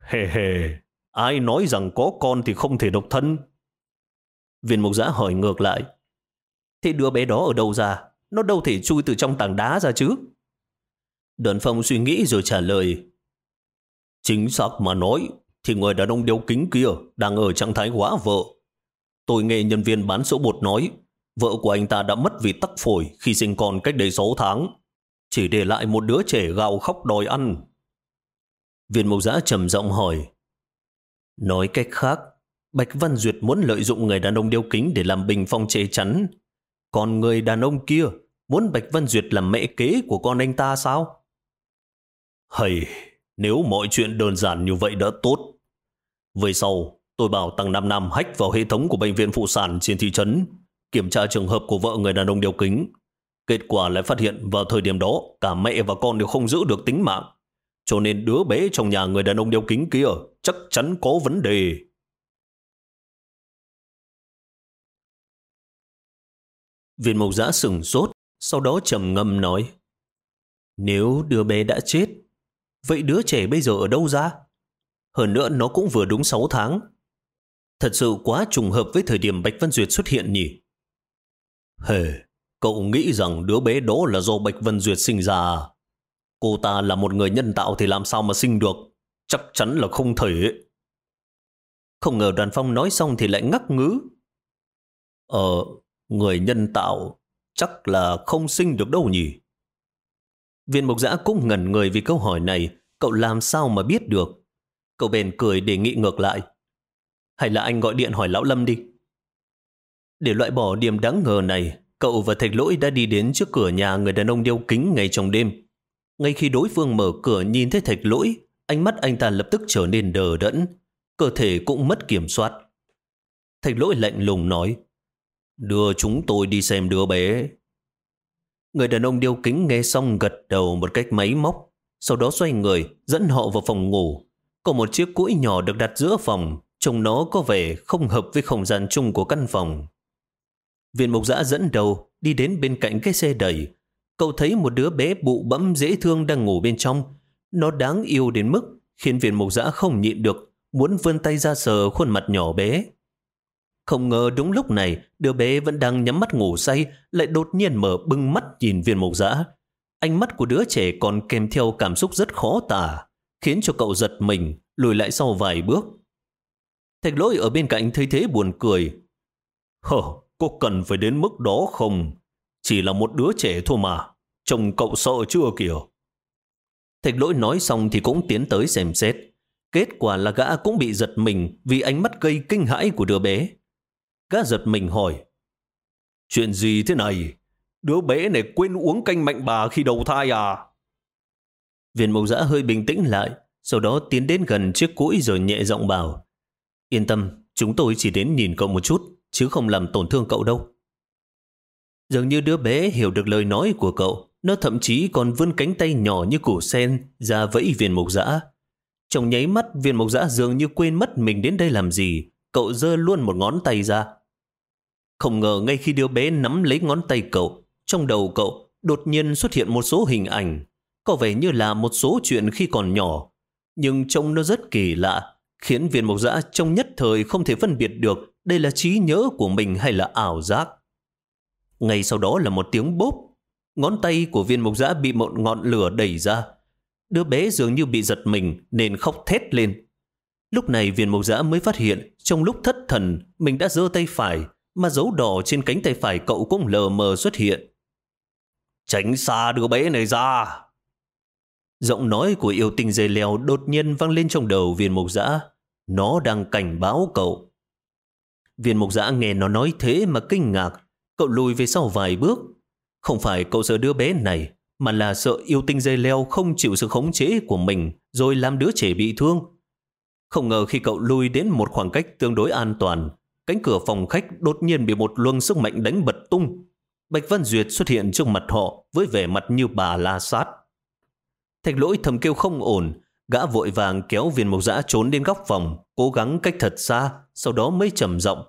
Hề hề, ai nói rằng có con thì không thể độc thân? Viên mục giã hỏi ngược lại. Thế đứa bé đó ở đâu ra? Nó đâu thể chui từ trong tảng đá ra chứ? Đoàn phong suy nghĩ rồi trả lời. Chính xác mà nói, thì người đàn ông đeo kính kia đang ở trạng thái quá vợ. Tôi nghe nhân viên bán sữa bột nói, vợ của anh ta đã mất vì tắc phổi khi sinh con cách đây 6 tháng. Chỉ để lại một đứa trẻ gào khóc đòi ăn. Viên mộc giã trầm giọng hỏi. Nói cách khác, Bạch Văn Duyệt muốn lợi dụng người đàn ông đeo kính để làm bình phong chế chắn. Còn người đàn ông kia muốn Bạch Văn Duyệt làm mẹ kế của con anh ta sao? Hầy, nếu mọi chuyện đơn giản như vậy đã tốt. Về sau, tôi bảo Tăng Nam Nam hack vào hệ thống của bệnh viện phụ sản trên thị trấn, kiểm tra trường hợp của vợ người đàn ông đeo kính. Kết quả lại phát hiện vào thời điểm đó, cả mẹ và con đều không giữ được tính mạng. Cho nên đứa bé trong nhà người đàn ông đeo kính kia chắc chắn có vấn đề. Viên mộc giã sừng sốt, sau đó trầm ngâm nói Nếu đứa bé đã chết, Vậy đứa trẻ bây giờ ở đâu ra? Hơn nữa nó cũng vừa đúng 6 tháng. Thật sự quá trùng hợp với thời điểm Bạch Văn Duyệt xuất hiện nhỉ? Hề, cậu nghĩ rằng đứa bé đó là do Bạch Văn Duyệt sinh ra à? Cô ta là một người nhân tạo thì làm sao mà sinh được? Chắc chắn là không thể. Không ngờ đoàn phong nói xong thì lại ngắc ngứ. Ờ, người nhân tạo chắc là không sinh được đâu nhỉ? Viên mộc giã cũng ngẩn người vì câu hỏi này, cậu làm sao mà biết được? Cậu bèn cười đề nghị ngược lại. Hay là anh gọi điện hỏi Lão Lâm đi? Để loại bỏ điểm đáng ngờ này, cậu và thạch lỗi đã đi đến trước cửa nhà người đàn ông đeo kính ngay trong đêm. Ngay khi đối phương mở cửa nhìn thấy thạch lỗi, ánh mắt anh ta lập tức trở nên đờ đẫn, cơ thể cũng mất kiểm soát. Thạch lỗi lạnh lùng nói, đưa chúng tôi đi xem đứa bé. Người đàn ông điêu kính nghe xong gật đầu một cách máy móc, sau đó xoay người, dẫn họ vào phòng ngủ. Có một chiếc cũi nhỏ được đặt giữa phòng, trông nó có vẻ không hợp với không gian chung của căn phòng. Viên mục giã dẫn đầu, đi đến bên cạnh cái xe đẩy. Cậu thấy một đứa bé bụ bẫm dễ thương đang ngủ bên trong. Nó đáng yêu đến mức khiến viên mục giã không nhịn được, muốn vươn tay ra sờ khuôn mặt nhỏ bé. Không ngờ đúng lúc này, đứa bé vẫn đang nhắm mắt ngủ say, lại đột nhiên mở bưng mắt nhìn viên mộc giã. Ánh mắt của đứa trẻ còn kèm theo cảm xúc rất khó tả, khiến cho cậu giật mình, lùi lại sau vài bước. Thạch lỗi ở bên cạnh thấy thế buồn cười. Hờ, có cần phải đến mức đó không? Chỉ là một đứa trẻ thôi mà. Chồng cậu sợ chưa kìa. Thạch lỗi nói xong thì cũng tiến tới xem xét. Kết quả là gã cũng bị giật mình vì ánh mắt gây kinh hãi của đứa bé. Gã giật mình hỏi, Chuyện gì thế này? Đứa bé này quên uống canh mạnh bà khi đầu thai à? Viên mộc giã hơi bình tĩnh lại, sau đó tiến đến gần chiếc cũi rồi nhẹ giọng bảo. Yên tâm, chúng tôi chỉ đến nhìn cậu một chút, chứ không làm tổn thương cậu đâu. Dường như đứa bé hiểu được lời nói của cậu, nó thậm chí còn vươn cánh tay nhỏ như củ sen ra vẫy viên mộc dã. Trong nháy mắt viên mộc dã dường như quên mất mình đến đây làm gì, cậu giơ luôn một ngón tay ra. Không ngờ ngay khi đứa bé nắm lấy ngón tay cậu, trong đầu cậu đột nhiên xuất hiện một số hình ảnh, có vẻ như là một số chuyện khi còn nhỏ, nhưng trông nó rất kỳ lạ, khiến viên mộc dã trong nhất thời không thể phân biệt được đây là trí nhớ của mình hay là ảo giác. Ngay sau đó là một tiếng bốp, ngón tay của viên mộc dã bị một ngọn lửa đẩy ra. Đứa bé dường như bị giật mình nên khóc thét lên. Lúc này viên mộc giã mới phát hiện trong lúc thất thần mình đã giơ tay phải mà dấu đỏ trên cánh tay phải cậu cũng lờ mờ xuất hiện. Tránh xa đứa bé này ra! Giọng nói của yêu tinh dây leo đột nhiên vang lên trong đầu viên mộc giã. Nó đang cảnh báo cậu. Viên mộc giã nghe nó nói thế mà kinh ngạc. Cậu lùi về sau vài bước. Không phải cậu sợ đứa bé này, mà là sợ yêu tinh dây leo không chịu sự khống chế của mình rồi làm đứa trẻ bị thương. Không ngờ khi cậu lùi đến một khoảng cách tương đối an toàn, cánh cửa phòng khách đột nhiên bị một luồng sức mạnh đánh bật tung. Bạch Văn Duyệt xuất hiện trước mặt họ với vẻ mặt như bà la sát. Thạch lỗi thầm kêu không ổn, gã vội vàng kéo viên mộc dã trốn đến góc phòng, cố gắng cách thật xa, sau đó mới trầm giọng.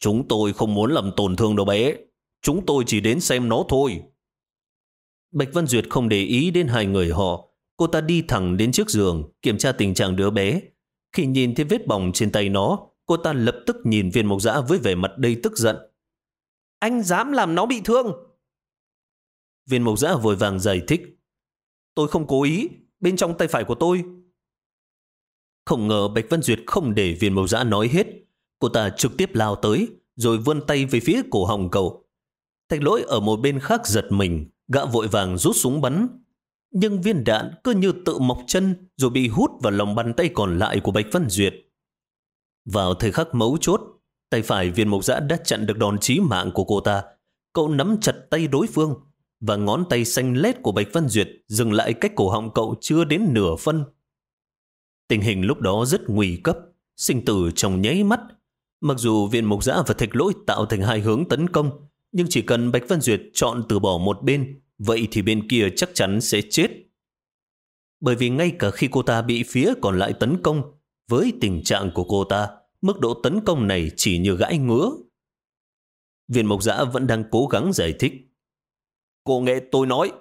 Chúng tôi không muốn làm tổn thương đứa bé, chúng tôi chỉ đến xem nó thôi. Bạch Văn Duyệt không để ý đến hai người họ, cô ta đi thẳng đến trước giường, kiểm tra tình trạng đứa bé. Khi nhìn thấy vết bỏng trên tay nó, cô ta lập tức nhìn viên mộc dã với vẻ mặt đầy tức giận. Anh dám làm nó bị thương! Viên mộc dã vội vàng giải thích. Tôi không cố ý, bên trong tay phải của tôi. Không ngờ Bạch Văn Duyệt không để viên mộc dã nói hết. Cô ta trực tiếp lao tới, rồi vươn tay về phía cổ Hồng Cầu. Thạch lỗi ở một bên khác giật mình, gã vội vàng rút súng bắn. Nhưng viên đạn cứ như tự mọc chân rồi bị hút vào lòng bàn tay còn lại của Bạch Văn Duyệt. Vào thời khắc mấu chốt, tay phải viên mộc dã đã chặn được đòn chí mạng của cô ta. Cậu nắm chặt tay đối phương, và ngón tay xanh lét của Bạch Văn Duyệt dừng lại cách cổ họng cậu chưa đến nửa phân. Tình hình lúc đó rất nguy cấp, sinh tử trong nháy mắt. Mặc dù Viên Mộc giã và thạch lỗi tạo thành hai hướng tấn công, nhưng chỉ cần Bạch Văn Duyệt chọn từ bỏ một bên, vậy thì bên kia chắc chắn sẽ chết. Bởi vì ngay cả khi cô ta bị phía còn lại tấn công, với tình trạng của cô ta, mức độ tấn công này chỉ như gãi ngứa. Viên mộc giã vẫn đang cố gắng giải thích. Cô nghe tôi nói,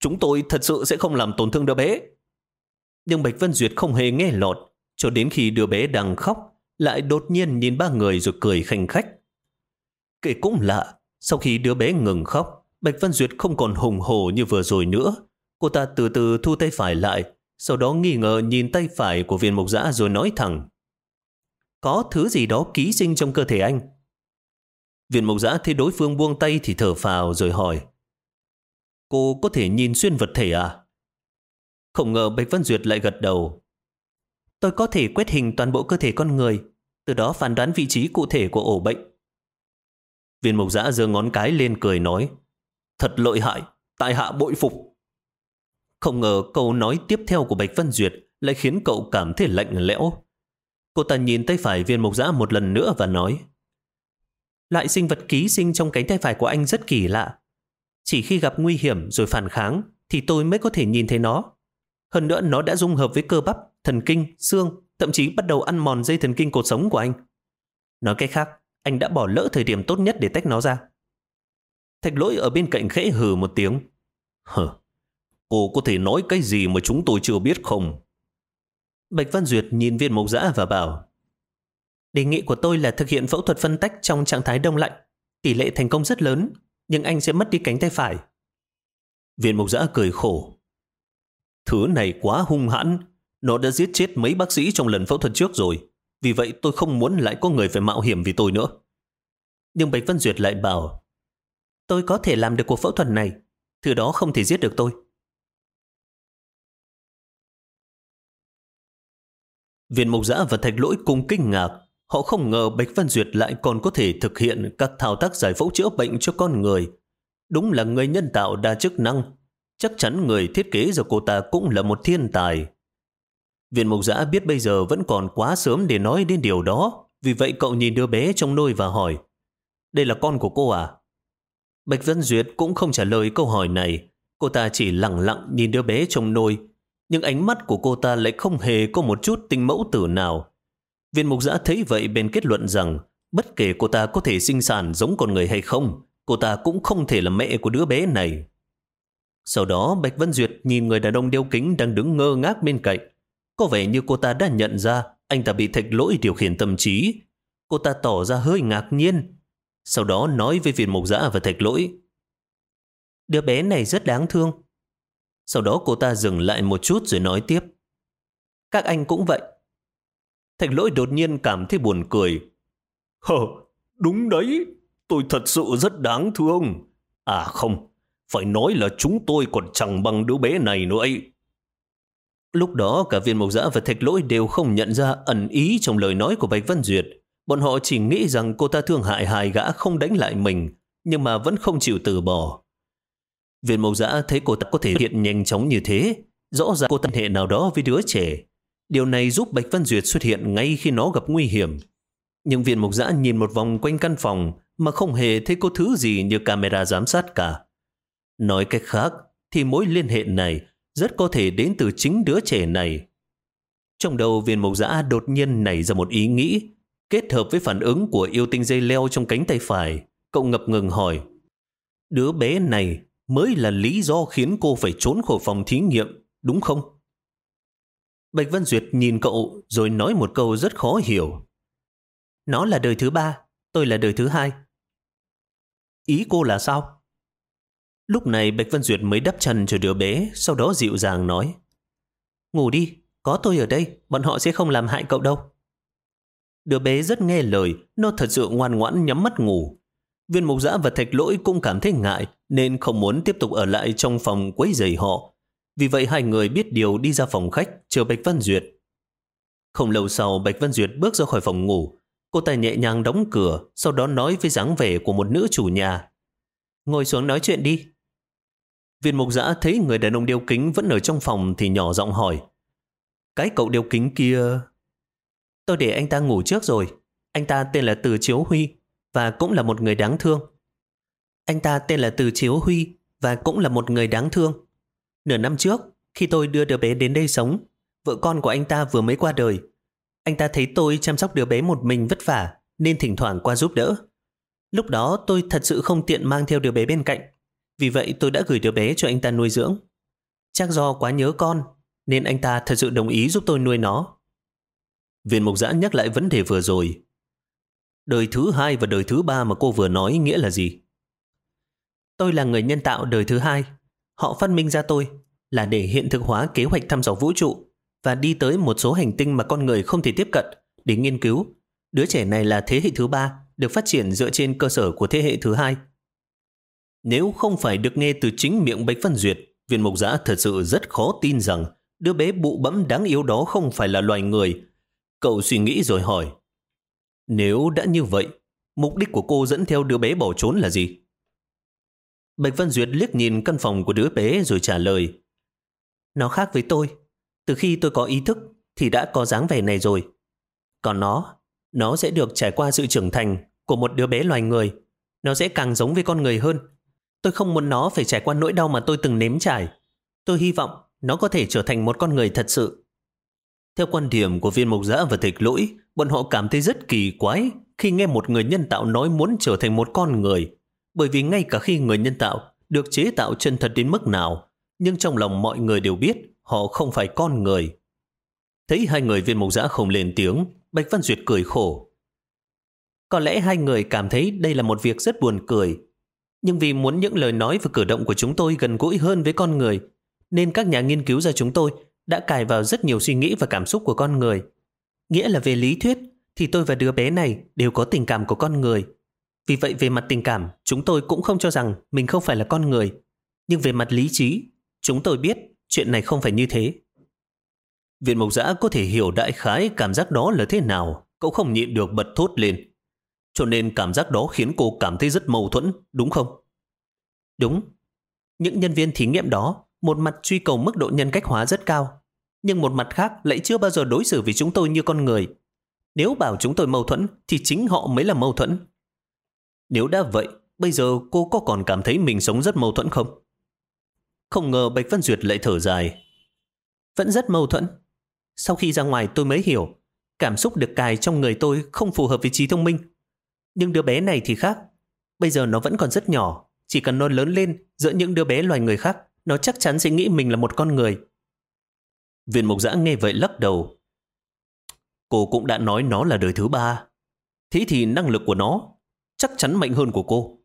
chúng tôi thật sự sẽ không làm tổn thương đứa bé. Nhưng Bạch Vân Duyệt không hề nghe lọt, cho đến khi đứa bé đang khóc, lại đột nhiên nhìn ba người rồi cười khanh khách. Kể cũng lạ, sau khi đứa bé ngừng khóc, Bạch Vân Duyệt không còn hùng hổ như vừa rồi nữa. Cô ta từ từ thu tay phải lại, sau đó nghi ngờ nhìn tay phải của viên mục giã rồi nói thẳng. Có thứ gì đó ký sinh trong cơ thể anh. Viên mục giã thấy đối phương buông tay thì thở phào rồi hỏi. Cô có thể nhìn xuyên vật thể à? Không ngờ Bạch Văn Duyệt lại gật đầu. Tôi có thể quét hình toàn bộ cơ thể con người, từ đó phán đoán vị trí cụ thể của ổ bệnh. Viên mục giã giơ ngón cái lên cười nói, thật lợi hại, tại hạ bội phục. Không ngờ câu nói tiếp theo của Bạch Văn Duyệt lại khiến cậu cảm thấy lạnh lẽo. Cô ta nhìn tay phải viên mục giã một lần nữa và nói, Loại sinh vật ký sinh trong cánh tay phải của anh rất kỳ lạ. Chỉ khi gặp nguy hiểm rồi phản kháng thì tôi mới có thể nhìn thấy nó. Hơn nữa nó đã dung hợp với cơ bắp, thần kinh, xương, thậm chí bắt đầu ăn mòn dây thần kinh cột sống của anh. Nói cách khác, anh đã bỏ lỡ thời điểm tốt nhất để tách nó ra. Thạch lỗi ở bên cạnh khẽ hừ một tiếng. Hờ, cô có thể nói cái gì mà chúng tôi chưa biết không? Bạch Văn Duyệt nhìn viên mộc dã và bảo Đề nghị của tôi là thực hiện phẫu thuật phân tách trong trạng thái đông lạnh. Tỷ lệ thành công rất lớn, nhưng anh sẽ mất đi cánh tay phải. Viên mộc giã cười khổ. Thứ này quá hung hãn, nó đã giết chết mấy bác sĩ trong lần phẫu thuật trước rồi. Vì vậy tôi không muốn lại có người phải mạo hiểm vì tôi nữa. Nhưng Bạch Văn Duyệt lại bảo, tôi có thể làm được cuộc phẫu thuật này, thứ đó không thể giết được tôi. Viên mục giã và thạch lỗi cùng kinh ngạc. Họ không ngờ Bạch Văn Duyệt lại còn có thể thực hiện các thao tác giải phẫu chữa bệnh cho con người. Đúng là người nhân tạo đa chức năng. Chắc chắn người thiết kế giờ cô ta cũng là một thiên tài. Viện mục giã biết bây giờ vẫn còn quá sớm để nói đến điều đó. Vì vậy cậu nhìn đứa bé trong nôi và hỏi Đây là con của cô à? Bạch Vân Duyệt cũng không trả lời câu hỏi này. Cô ta chỉ lặng lặng nhìn đứa bé trong nôi. Nhưng ánh mắt của cô ta lại không hề có một chút tinh mẫu tử nào. Viên mục giã thấy vậy bên kết luận rằng bất kể cô ta có thể sinh sản giống con người hay không, cô ta cũng không thể là mẹ của đứa bé này. Sau đó Bạch Vân Duyệt nhìn người đàn ông đeo kính đang đứng ngơ ngác bên cạnh. Có vẻ như cô ta đã nhận ra anh ta bị thạch lỗi điều khiển tâm trí. Cô ta tỏ ra hơi ngạc nhiên. Sau đó nói với viên mục giã và thạch lỗi. Đứa bé này rất đáng thương. Sau đó cô ta dừng lại một chút rồi nói tiếp. Các anh cũng vậy. Thạch lỗi đột nhiên cảm thấy buồn cười. Hờ, đúng đấy, tôi thật sự rất đáng thương. À không, phải nói là chúng tôi còn chẳng bằng đứa bé này nữa ấy. Lúc đó cả viên mộc giã và thạch lỗi đều không nhận ra ẩn ý trong lời nói của Bạch Văn Duyệt. Bọn họ chỉ nghĩ rằng cô ta thương hại hài gã không đánh lại mình, nhưng mà vẫn không chịu từ bỏ. Viện mộc giã thấy cô ta có thể hiện nhanh chóng như thế, rõ ràng cô ta hệ nào đó với đứa trẻ. Điều này giúp Bạch Văn Duyệt xuất hiện ngay khi nó gặp nguy hiểm. Nhưng viện mộc giã nhìn một vòng quanh căn phòng mà không hề thấy có thứ gì như camera giám sát cả. Nói cách khác, thì mối liên hệ này rất có thể đến từ chính đứa trẻ này. Trong đầu viên mộc giã đột nhiên nảy ra một ý nghĩ, kết hợp với phản ứng của yêu tinh dây leo trong cánh tay phải, cậu ngập ngừng hỏi, đứa bé này mới là lý do khiến cô phải trốn khỏi phòng thí nghiệm, đúng không? Bạch Vân Duyệt nhìn cậu rồi nói một câu rất khó hiểu. Nó là đời thứ ba, tôi là đời thứ hai. Ý cô là sao? Lúc này Bạch Vân Duyệt mới đắp chân cho đứa bé, sau đó dịu dàng nói. Ngủ đi, có tôi ở đây, bọn họ sẽ không làm hại cậu đâu. Đứa bé rất nghe lời, nó thật sự ngoan ngoãn nhắm mắt ngủ. Viên mục giã và thạch lỗi cũng cảm thấy ngại nên không muốn tiếp tục ở lại trong phòng quấy rầy họ. Vì vậy hai người biết điều đi ra phòng khách chờ Bạch Văn Duyệt. Không lâu sau Bạch Văn Duyệt bước ra khỏi phòng ngủ. Cô ta nhẹ nhàng đóng cửa, sau đó nói với dáng vẻ của một nữ chủ nhà. Ngồi xuống nói chuyện đi. Viên mục giã thấy người đàn ông đeo kính vẫn ở trong phòng thì nhỏ giọng hỏi. Cái cậu đeo kính kia... Tôi để anh ta ngủ trước rồi. Anh ta tên là Từ Chiếu Huy và cũng là một người đáng thương. Anh ta tên là Từ Chiếu Huy và cũng là một người đáng thương. Nửa năm trước, khi tôi đưa đứa bé đến đây sống, vợ con của anh ta vừa mới qua đời. Anh ta thấy tôi chăm sóc đứa bé một mình vất vả, nên thỉnh thoảng qua giúp đỡ. Lúc đó tôi thật sự không tiện mang theo đứa bé bên cạnh. Vì vậy tôi đã gửi đứa bé cho anh ta nuôi dưỡng. Chắc do quá nhớ con, nên anh ta thật sự đồng ý giúp tôi nuôi nó. Viên mục giã nhắc lại vấn đề vừa rồi. Đời thứ hai và đời thứ ba mà cô vừa nói nghĩa là gì? Tôi là người nhân tạo đời thứ hai. Họ phát minh ra tôi là để hiện thực hóa kế hoạch thăm dò vũ trụ và đi tới một số hành tinh mà con người không thể tiếp cận để nghiên cứu. Đứa trẻ này là thế hệ thứ ba, được phát triển dựa trên cơ sở của thế hệ thứ hai. Nếu không phải được nghe từ chính miệng Bạch Văn Duyệt, viên mục giã thật sự rất khó tin rằng đứa bé bụ bẫm đáng yêu đó không phải là loài người. Cậu suy nghĩ rồi hỏi, nếu đã như vậy, mục đích của cô dẫn theo đứa bé bỏ trốn là gì? Bạch Văn Duyệt liếc nhìn căn phòng của đứa bé rồi trả lời. Nó khác với tôi. Từ khi tôi có ý thức thì đã có dáng vẻ này rồi. Còn nó, nó sẽ được trải qua sự trưởng thành của một đứa bé loài người. Nó sẽ càng giống với con người hơn. Tôi không muốn nó phải trải qua nỗi đau mà tôi từng nếm trải. Tôi hy vọng nó có thể trở thành một con người thật sự. Theo quan điểm của viên mộc giã và thịt lỗi, bọn họ cảm thấy rất kỳ quái khi nghe một người nhân tạo nói muốn trở thành một con người bởi vì ngay cả khi người nhân tạo được chế tạo chân thật đến mức nào, nhưng trong lòng mọi người đều biết họ không phải con người. Thấy hai người viên mộc giã không lên tiếng, Bạch Văn Duyệt cười khổ. Có lẽ hai người cảm thấy đây là một việc rất buồn cười, nhưng vì muốn những lời nói và cử động của chúng tôi gần gũi hơn với con người, nên các nhà nghiên cứu ra chúng tôi đã cài vào rất nhiều suy nghĩ và cảm xúc của con người. Nghĩa là về lý thuyết, thì tôi và đứa bé này đều có tình cảm của con người, vì vậy về mặt tình cảm, chúng tôi cũng không cho rằng mình không phải là con người. Nhưng về mặt lý trí, chúng tôi biết chuyện này không phải như thế. Viện mộc giã có thể hiểu đại khái cảm giác đó là thế nào, cậu không nhịn được bật thốt lên. Cho nên cảm giác đó khiến cô cảm thấy rất mâu thuẫn, đúng không? Đúng. Những nhân viên thí nghiệm đó, một mặt truy cầu mức độ nhân cách hóa rất cao, nhưng một mặt khác lại chưa bao giờ đối xử với chúng tôi như con người. Nếu bảo chúng tôi mâu thuẫn, thì chính họ mới là mâu thuẫn. Nếu đã vậy, bây giờ cô có còn cảm thấy mình sống rất mâu thuẫn không? Không ngờ Bạch Văn Duyệt lại thở dài. Vẫn rất mâu thuẫn. Sau khi ra ngoài tôi mới hiểu, cảm xúc được cài trong người tôi không phù hợp với trí thông minh. Nhưng đứa bé này thì khác. Bây giờ nó vẫn còn rất nhỏ, chỉ cần nó lớn lên giữa những đứa bé loài người khác, nó chắc chắn sẽ nghĩ mình là một con người. Viên Mộc giã nghe vậy lắc đầu. Cô cũng đã nói nó là đời thứ ba. Thế thì năng lực của nó chắc chắn mạnh hơn của cô.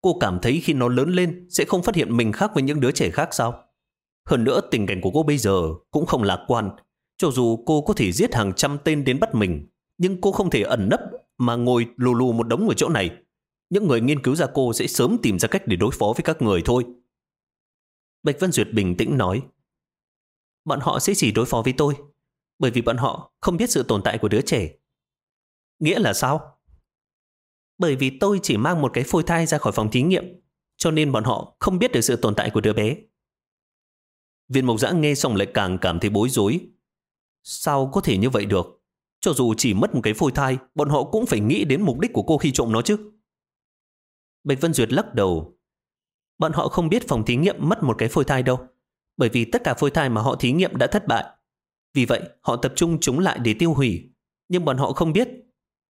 Cô cảm thấy khi nó lớn lên sẽ không phát hiện mình khác với những đứa trẻ khác sao? Hơn nữa tình cảnh của cô bây giờ cũng không lạc quan. Cho dù cô có thể giết hàng trăm tên đến bắt mình, nhưng cô không thể ẩn nấp mà ngồi lù lù một đống ở chỗ này. Những người nghiên cứu ra cô sẽ sớm tìm ra cách để đối phó với các người thôi. Bạch Văn Duyệt bình tĩnh nói. Bọn họ sẽ chỉ đối phó với tôi, bởi vì bọn họ không biết sự tồn tại của đứa trẻ. Nghĩa là sao? Bởi vì tôi chỉ mang một cái phôi thai ra khỏi phòng thí nghiệm, cho nên bọn họ không biết được sự tồn tại của đứa bé. Viên mộc giã nghe xong lại càng cảm thấy bối rối. Sao có thể như vậy được? Cho dù chỉ mất một cái phôi thai, bọn họ cũng phải nghĩ đến mục đích của cô khi trộm nó chứ. Bạch Vân Duyệt lắc đầu. Bọn họ không biết phòng thí nghiệm mất một cái phôi thai đâu, bởi vì tất cả phôi thai mà họ thí nghiệm đã thất bại. Vì vậy, họ tập trung chúng lại để tiêu hủy. Nhưng bọn họ không biết,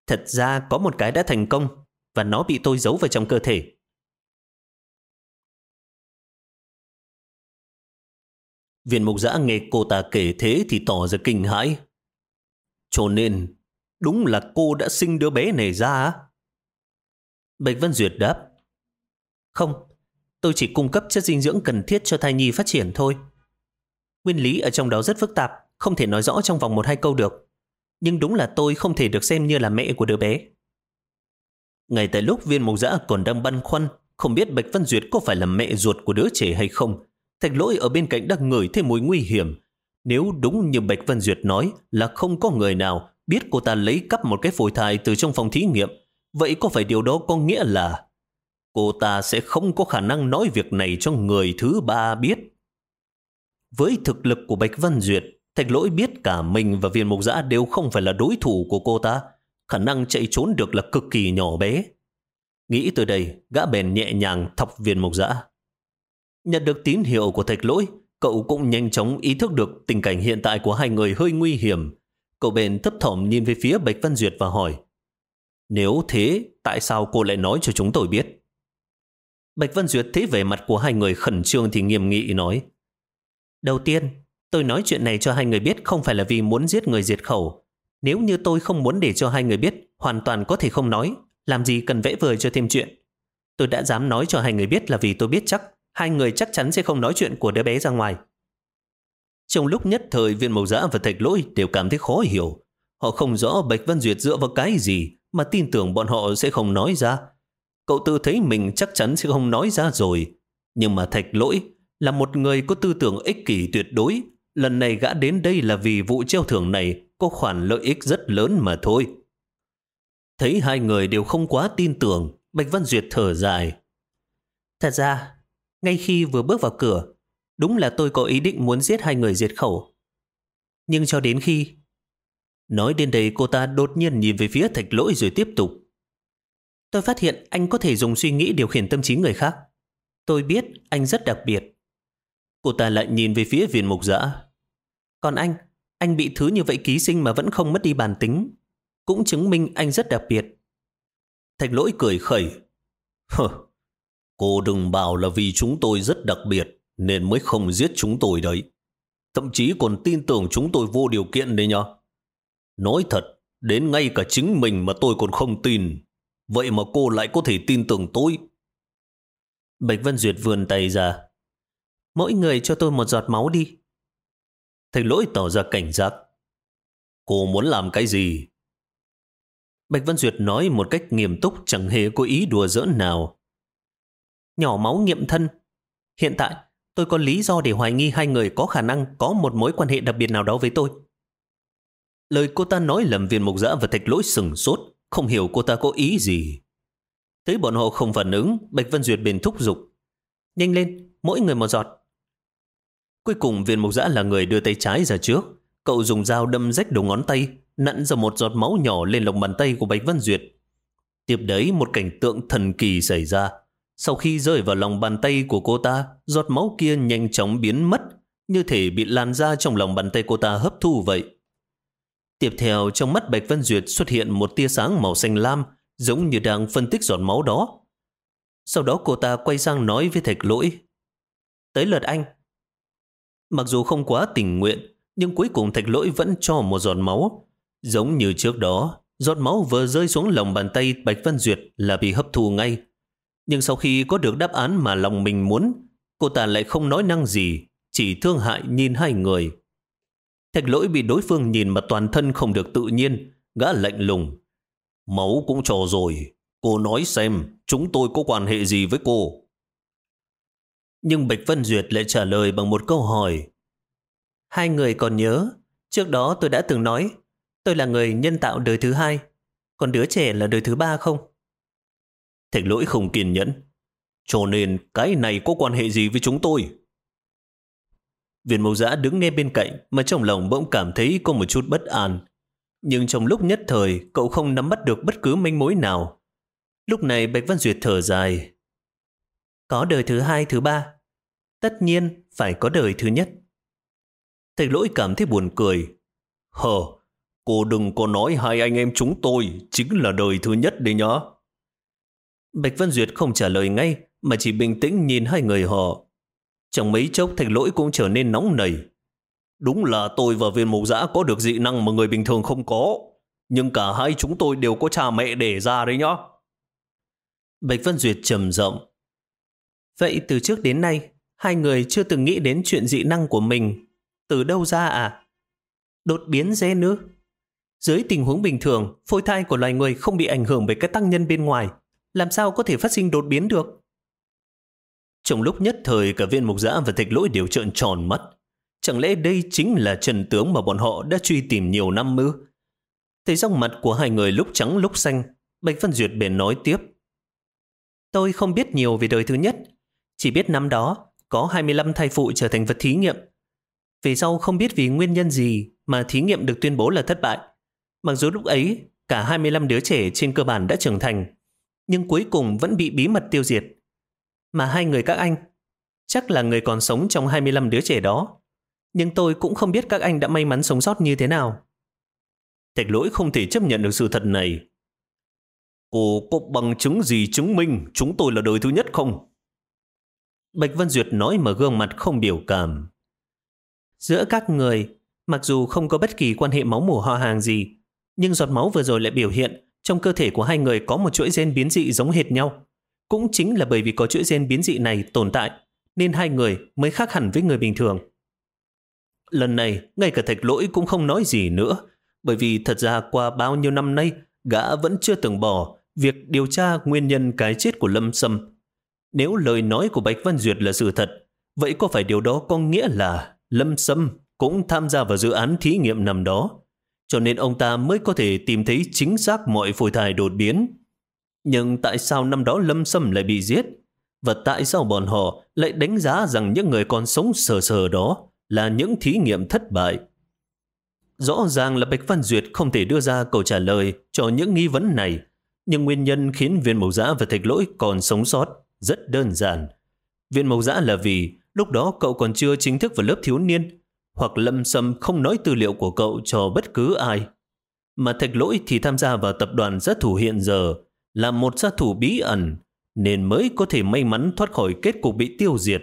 thật ra có một cái đã thành công và nó bị tôi giấu vào trong cơ thể. Viên mục giã nghe cô ta kể thế thì tỏ ra kinh hãi. Cho nên, đúng là cô đã sinh đứa bé này ra á? Bạch Vân Duyệt đáp. Không, tôi chỉ cung cấp chất dinh dưỡng cần thiết cho thai nhi phát triển thôi. Nguyên lý ở trong đó rất phức tạp, không thể nói rõ trong vòng một hai câu được. Nhưng đúng là tôi không thể được xem như là mẹ của đứa bé. Ngay tại lúc viên mục giã còn đang băn khoăn, không biết Bạch Vân Duyệt có phải là mẹ ruột của đứa trẻ hay không, thạch lỗi ở bên cạnh đang ngửi thêm mùi nguy hiểm. Nếu đúng như Bạch Vân Duyệt nói là không có người nào biết cô ta lấy cắp một cái phổi thai từ trong phòng thí nghiệm, vậy có phải điều đó có nghĩa là cô ta sẽ không có khả năng nói việc này cho người thứ ba biết? Với thực lực của Bạch Văn Duyệt, Thạch lỗi biết cả mình và viên mục giã đều không phải là đối thủ của cô ta, khả năng chạy trốn được là cực kỳ nhỏ bé. Nghĩ từ đây, gã bèn nhẹ nhàng thọc viên mục giã. Nhận được tín hiệu của thạch lỗi, cậu cũng nhanh chóng ý thức được tình cảnh hiện tại của hai người hơi nguy hiểm. Cậu bèn thấp thỏm nhìn về phía Bạch Văn Duyệt và hỏi Nếu thế, tại sao cô lại nói cho chúng tôi biết? Bạch Vân Duyệt thấy vẻ mặt của hai người khẩn trương thì nghiêm nghị nói Đầu tiên, tôi nói chuyện này cho hai người biết không phải là vì muốn giết người diệt khẩu. Nếu như tôi không muốn để cho hai người biết, hoàn toàn có thể không nói. Làm gì cần vẽ vời cho thêm chuyện. Tôi đã dám nói cho hai người biết là vì tôi biết chắc hai người chắc chắn sẽ không nói chuyện của đứa bé ra ngoài. Trong lúc nhất thời viên mộc giã và thạch lỗi đều cảm thấy khó hiểu. Họ không rõ Bạch Văn Duyệt dựa vào cái gì mà tin tưởng bọn họ sẽ không nói ra. Cậu tự thấy mình chắc chắn sẽ không nói ra rồi. Nhưng mà thạch lỗi là một người có tư tưởng ích kỷ tuyệt đối. Lần này gã đến đây là vì vụ treo thưởng này có khoản lợi ích rất lớn mà thôi. Thấy hai người đều không quá tin tưởng, Bạch Văn Duyệt thở dài. Thật ra, ngay khi vừa bước vào cửa, đúng là tôi có ý định muốn giết hai người diệt khẩu. Nhưng cho đến khi... Nói đến đây cô ta đột nhiên nhìn về phía thạch lỗi rồi tiếp tục. Tôi phát hiện anh có thể dùng suy nghĩ điều khiển tâm trí người khác. Tôi biết anh rất đặc biệt. Cô ta lại nhìn về phía viên mục dã Còn anh, anh bị thứ như vậy ký sinh mà vẫn không mất đi bản tính. Cũng chứng minh anh rất đặc biệt. Thạch lỗi cười khẩy. Hờ, cô đừng bảo là vì chúng tôi rất đặc biệt nên mới không giết chúng tôi đấy. Thậm chí còn tin tưởng chúng tôi vô điều kiện đấy nhá. Nói thật, đến ngay cả chính mình mà tôi còn không tin. Vậy mà cô lại có thể tin tưởng tôi. Bạch Vân Duyệt vươn tay ra. Mỗi người cho tôi một giọt máu đi. Thầy lỗi tỏ ra cảnh giác. Cô muốn làm cái gì? Bạch Văn Duyệt nói một cách nghiêm túc chẳng hề có ý đùa giỡn nào. Nhỏ máu nghiệm thân. Hiện tại, tôi có lý do để hoài nghi hai người có khả năng có một mối quan hệ đặc biệt nào đó với tôi. Lời cô ta nói làm viên mục giã và thạch lỗi sừng sốt, không hiểu cô ta có ý gì. Thấy bọn họ không phản ứng, Bạch Vân Duyệt bền thúc giục. Nhanh lên, mỗi người một giọt. Cuối cùng viên mục giã là người đưa tay trái ra trước. Cậu dùng dao đâm rách đầu ngón tay, nặn ra một giọt máu nhỏ lên lòng bàn tay của Bạch Vân Duyệt. Tiếp đấy một cảnh tượng thần kỳ xảy ra. Sau khi rơi vào lòng bàn tay của cô ta, giọt máu kia nhanh chóng biến mất, như thể bị lan ra trong lòng bàn tay cô ta hấp thu vậy. Tiếp theo, trong mắt Bạch Vân Duyệt xuất hiện một tia sáng màu xanh lam, giống như đang phân tích giọt máu đó. Sau đó cô ta quay sang nói với thạch lỗi. Tới lượt anh. Mặc dù không quá tình nguyện, nhưng cuối cùng thạch lỗi vẫn cho một giọt máu. Giống như trước đó, giọt máu vừa rơi xuống lòng bàn tay Bạch Vân Duyệt là bị hấp thu ngay. Nhưng sau khi có được đáp án mà lòng mình muốn, cô ta lại không nói năng gì, chỉ thương hại nhìn hai người. Thạch lỗi bị đối phương nhìn mà toàn thân không được tự nhiên, gã lạnh lùng. Máu cũng trò rồi, cô nói xem chúng tôi có quan hệ gì với cô. Nhưng Bạch Vân Duyệt lại trả lời bằng một câu hỏi. Hai người còn nhớ, trước đó tôi đã từng nói, tôi là người nhân tạo đời thứ hai, còn đứa trẻ là đời thứ ba không? Thạch lỗi không kiên nhẫn. Cho nên cái này có quan hệ gì với chúng tôi? Viên mẫu giã đứng ngay bên cạnh mà trong lòng bỗng cảm thấy có một chút bất an. Nhưng trong lúc nhất thời, cậu không nắm bắt được bất cứ manh mối nào. Lúc này Bạch Văn Duyệt thở dài. Có đời thứ hai, thứ ba. Tất nhiên phải có đời thứ nhất. Thầy lỗi cảm thấy buồn cười. Hờ, cô đừng có nói hai anh em chúng tôi chính là đời thứ nhất đấy nhá. Bạch Văn Duyệt không trả lời ngay mà chỉ bình tĩnh nhìn hai người họ chẳng mấy chốc thạch lỗi cũng trở nên nóng nảy. Đúng là tôi và viên mục giã có được dị năng mà người bình thường không có. Nhưng cả hai chúng tôi đều có cha mẹ để ra đấy nhá. Bạch Vân Duyệt trầm rộng. Vậy từ trước đến nay, hai người chưa từng nghĩ đến chuyện dị năng của mình. Từ đâu ra à? Đột biến gen nữa. Dưới tình huống bình thường, phôi thai của loài người không bị ảnh hưởng bởi các tăng nhân bên ngoài. Làm sao có thể phát sinh đột biến được? Trong lúc nhất thời cả viên mục giã và thạch lỗi đều trợn tròn mắt. Chẳng lẽ đây chính là trần tướng mà bọn họ đã truy tìm nhiều năm ư? Thấy trong mặt của hai người lúc trắng lúc xanh, Bạch Phân Duyệt bền nói tiếp. Tôi không biết nhiều về đời thứ nhất, chỉ biết năm đó có 25 thai phụ trở thành vật thí nghiệm. Về sau không biết vì nguyên nhân gì mà thí nghiệm được tuyên bố là thất bại. Mặc dù lúc ấy cả 25 đứa trẻ trên cơ bản đã trưởng thành, nhưng cuối cùng vẫn bị bí mật tiêu diệt. Mà hai người các anh chắc là người còn sống trong 25 đứa trẻ đó. Nhưng tôi cũng không biết các anh đã may mắn sống sót như thế nào. Thạch lỗi không thể chấp nhận được sự thật này. Cô có bằng chứng gì chứng minh chúng tôi là đời thứ nhất không? Bạch Vân Duyệt nói mà gương mặt không biểu cảm. Giữa các người, mặc dù không có bất kỳ quan hệ máu mủ họ hàng gì, nhưng giọt máu vừa rồi lại biểu hiện trong cơ thể của hai người có một chuỗi gen biến dị giống hệt nhau. Cũng chính là bởi vì có chuỗi gen biến dị này tồn tại, nên hai người mới khác hẳn với người bình thường. Lần này, ngay cả thạch lỗi cũng không nói gì nữa, bởi vì thật ra qua bao nhiêu năm nay, gã vẫn chưa từng bỏ việc điều tra nguyên nhân cái chết của Lâm Sâm. Nếu lời nói của Bạch Văn Duyệt là sự thật, vậy có phải điều đó có nghĩa là Lâm Sâm cũng tham gia vào dự án thí nghiệm nằm đó, cho nên ông ta mới có thể tìm thấy chính xác mọi phôi thai đột biến. Nhưng tại sao năm đó Lâm Sâm lại bị giết? Và tại sao bọn họ lại đánh giá rằng những người còn sống sờ sờ đó là những thí nghiệm thất bại? Rõ ràng là Bạch Văn Duyệt không thể đưa ra câu trả lời cho những nghi vấn này, nhưng nguyên nhân khiến viên mẫu giã và thạch lỗi còn sống sót rất đơn giản. Viên mẫu giã là vì lúc đó cậu còn chưa chính thức vào lớp thiếu niên, hoặc lâm sâm không nói tư liệu của cậu cho bất cứ ai. Mà thạch lỗi thì tham gia vào tập đoàn rất thủ hiện giờ, là một sát thủ bí ẩn, nên mới có thể may mắn thoát khỏi kết cục bị tiêu diệt.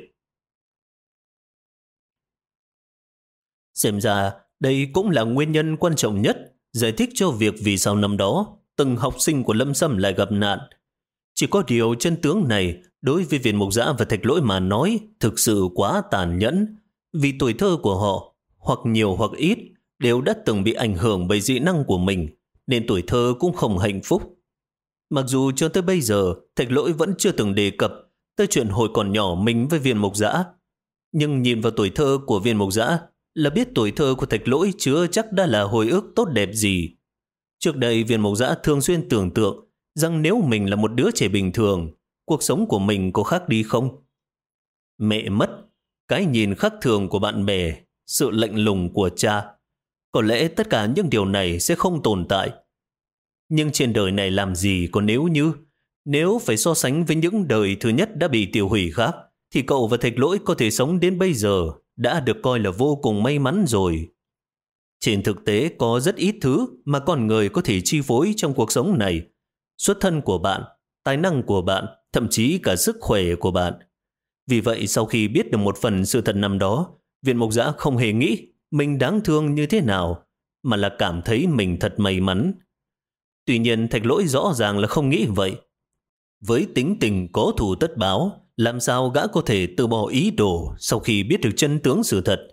Xem ra, đây cũng là nguyên nhân quan trọng nhất giải thích cho việc vì sao năm đó từng học sinh của Lâm Sâm lại gặp nạn. Chỉ có điều chân tướng này đối với viên mục giã và thạch lỗi mà nói thực sự quá tàn nhẫn vì tuổi thơ của họ hoặc nhiều hoặc ít đều đã từng bị ảnh hưởng bởi dị năng của mình nên tuổi thơ cũng không hạnh phúc. Mặc dù cho tới bây giờ thạch lỗi vẫn chưa từng đề cập tới chuyện hồi còn nhỏ mình với viên mục giã nhưng nhìn vào tuổi thơ của viên mục giã là biết tuổi thơ của thạch lỗi chứa chắc đã là hồi ức tốt đẹp gì. Trước đây viên mộc giã thường xuyên tưởng tượng rằng nếu mình là một đứa trẻ bình thường, cuộc sống của mình có khác đi không? Mẹ mất, cái nhìn khác thường của bạn bè, sự lạnh lùng của cha. Có lẽ tất cả những điều này sẽ không tồn tại. Nhưng trên đời này làm gì có nếu như, nếu phải so sánh với những đời thứ nhất đã bị tiêu hủy khác, thì cậu và thạch lỗi có thể sống đến bây giờ đã được coi là vô cùng may mắn rồi. Trên thực tế có rất ít thứ mà con người có thể chi phối trong cuộc sống này. Xuất thân của bạn, tài năng của bạn, thậm chí cả sức khỏe của bạn. Vì vậy sau khi biết được một phần sự thật năm đó, viện mục giã không hề nghĩ mình đáng thương như thế nào, mà là cảm thấy mình thật may mắn. Tuy nhiên thạch lỗi rõ ràng là không nghĩ vậy. Với tính tình có thủ tất báo, làm sao gã có thể từ bỏ ý đồ sau khi biết được chân tướng sự thật.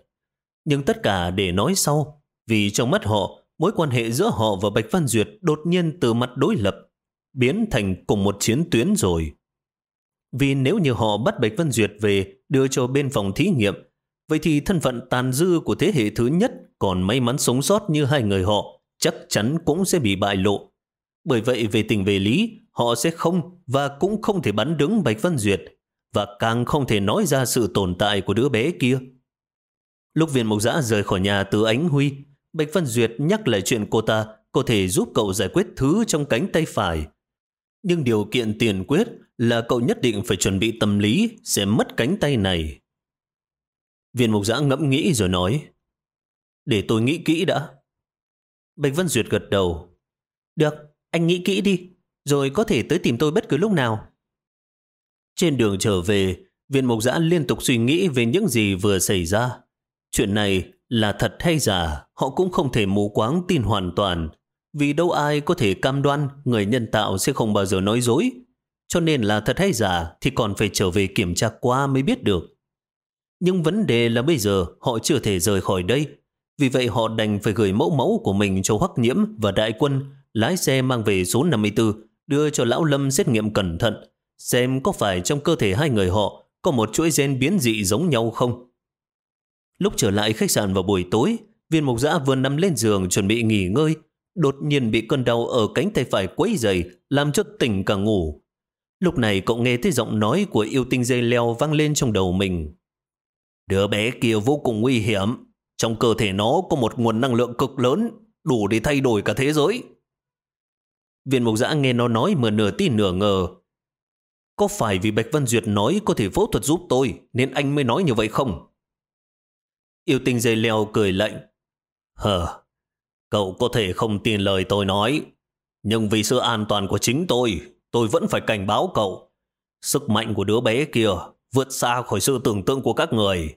Nhưng tất cả để nói sau, vì trong mắt họ, mối quan hệ giữa họ và Bạch Văn Duyệt đột nhiên từ mặt đối lập, biến thành cùng một chiến tuyến rồi. Vì nếu như họ bắt Bạch Văn Duyệt về đưa cho bên phòng thí nghiệm, vậy thì thân phận tàn dư của thế hệ thứ nhất còn may mắn sống sót như hai người họ chắc chắn cũng sẽ bị bại lộ. Bởi vậy về tình về lý, họ sẽ không và cũng không thể bắn đứng Bạch Văn Duyệt và càng không thể nói ra sự tồn tại của đứa bé kia. Lúc viên mộc giã rời khỏi nhà từ ánh huy, Bạch Văn Duyệt nhắc lại chuyện cô ta có thể giúp cậu giải quyết thứ trong cánh tay phải. Nhưng điều kiện tiền quyết là cậu nhất định phải chuẩn bị tâm lý sẽ mất cánh tay này. Viên mục giã ngẫm nghĩ rồi nói, để tôi nghĩ kỹ đã. Bạch Văn Duyệt gật đầu. Được, anh nghĩ kỹ đi, rồi có thể tới tìm tôi bất cứ lúc nào. Trên đường trở về, viên mục giã liên tục suy nghĩ về những gì vừa xảy ra. Chuyện này là thật hay giả, họ cũng không thể mù quáng tin hoàn toàn, vì đâu ai có thể cam đoan người nhân tạo sẽ không bao giờ nói dối. Cho nên là thật hay giả thì còn phải trở về kiểm tra qua mới biết được. Nhưng vấn đề là bây giờ họ chưa thể rời khỏi đây. Vì vậy họ đành phải gửi mẫu mẫu của mình cho Hoắc Nhiễm và Đại Quân lái xe mang về số 54 đưa cho Lão Lâm xét nghiệm cẩn thận xem có phải trong cơ thể hai người họ có một chuỗi gen biến dị giống nhau không. Lúc trở lại khách sạn vào buổi tối, viên mục giã vừa nằm lên giường chuẩn bị nghỉ ngơi, đột nhiên bị cơn đau ở cánh tay phải quấy dày, làm cho tỉnh cả ngủ. Lúc này cậu nghe thấy giọng nói của yêu tinh dây leo vang lên trong đầu mình. Đứa bé kia vô cùng nguy hiểm. Trong cơ thể nó có một nguồn năng lượng cực lớn, đủ để thay đổi cả thế giới. Viên mục giã nghe nó nói mà nửa tin nửa ngờ. Có phải vì Bạch Văn Duyệt nói có thể phẫu thuật giúp tôi nên anh mới nói như vậy không? Yêu tinh dây leo cười lạnh. Hờ, cậu có thể không tin lời tôi nói, nhưng vì sự an toàn của chính tôi, tôi vẫn phải cảnh báo cậu. Sức mạnh của đứa bé kia vượt xa khỏi sự tưởng tượng của các người.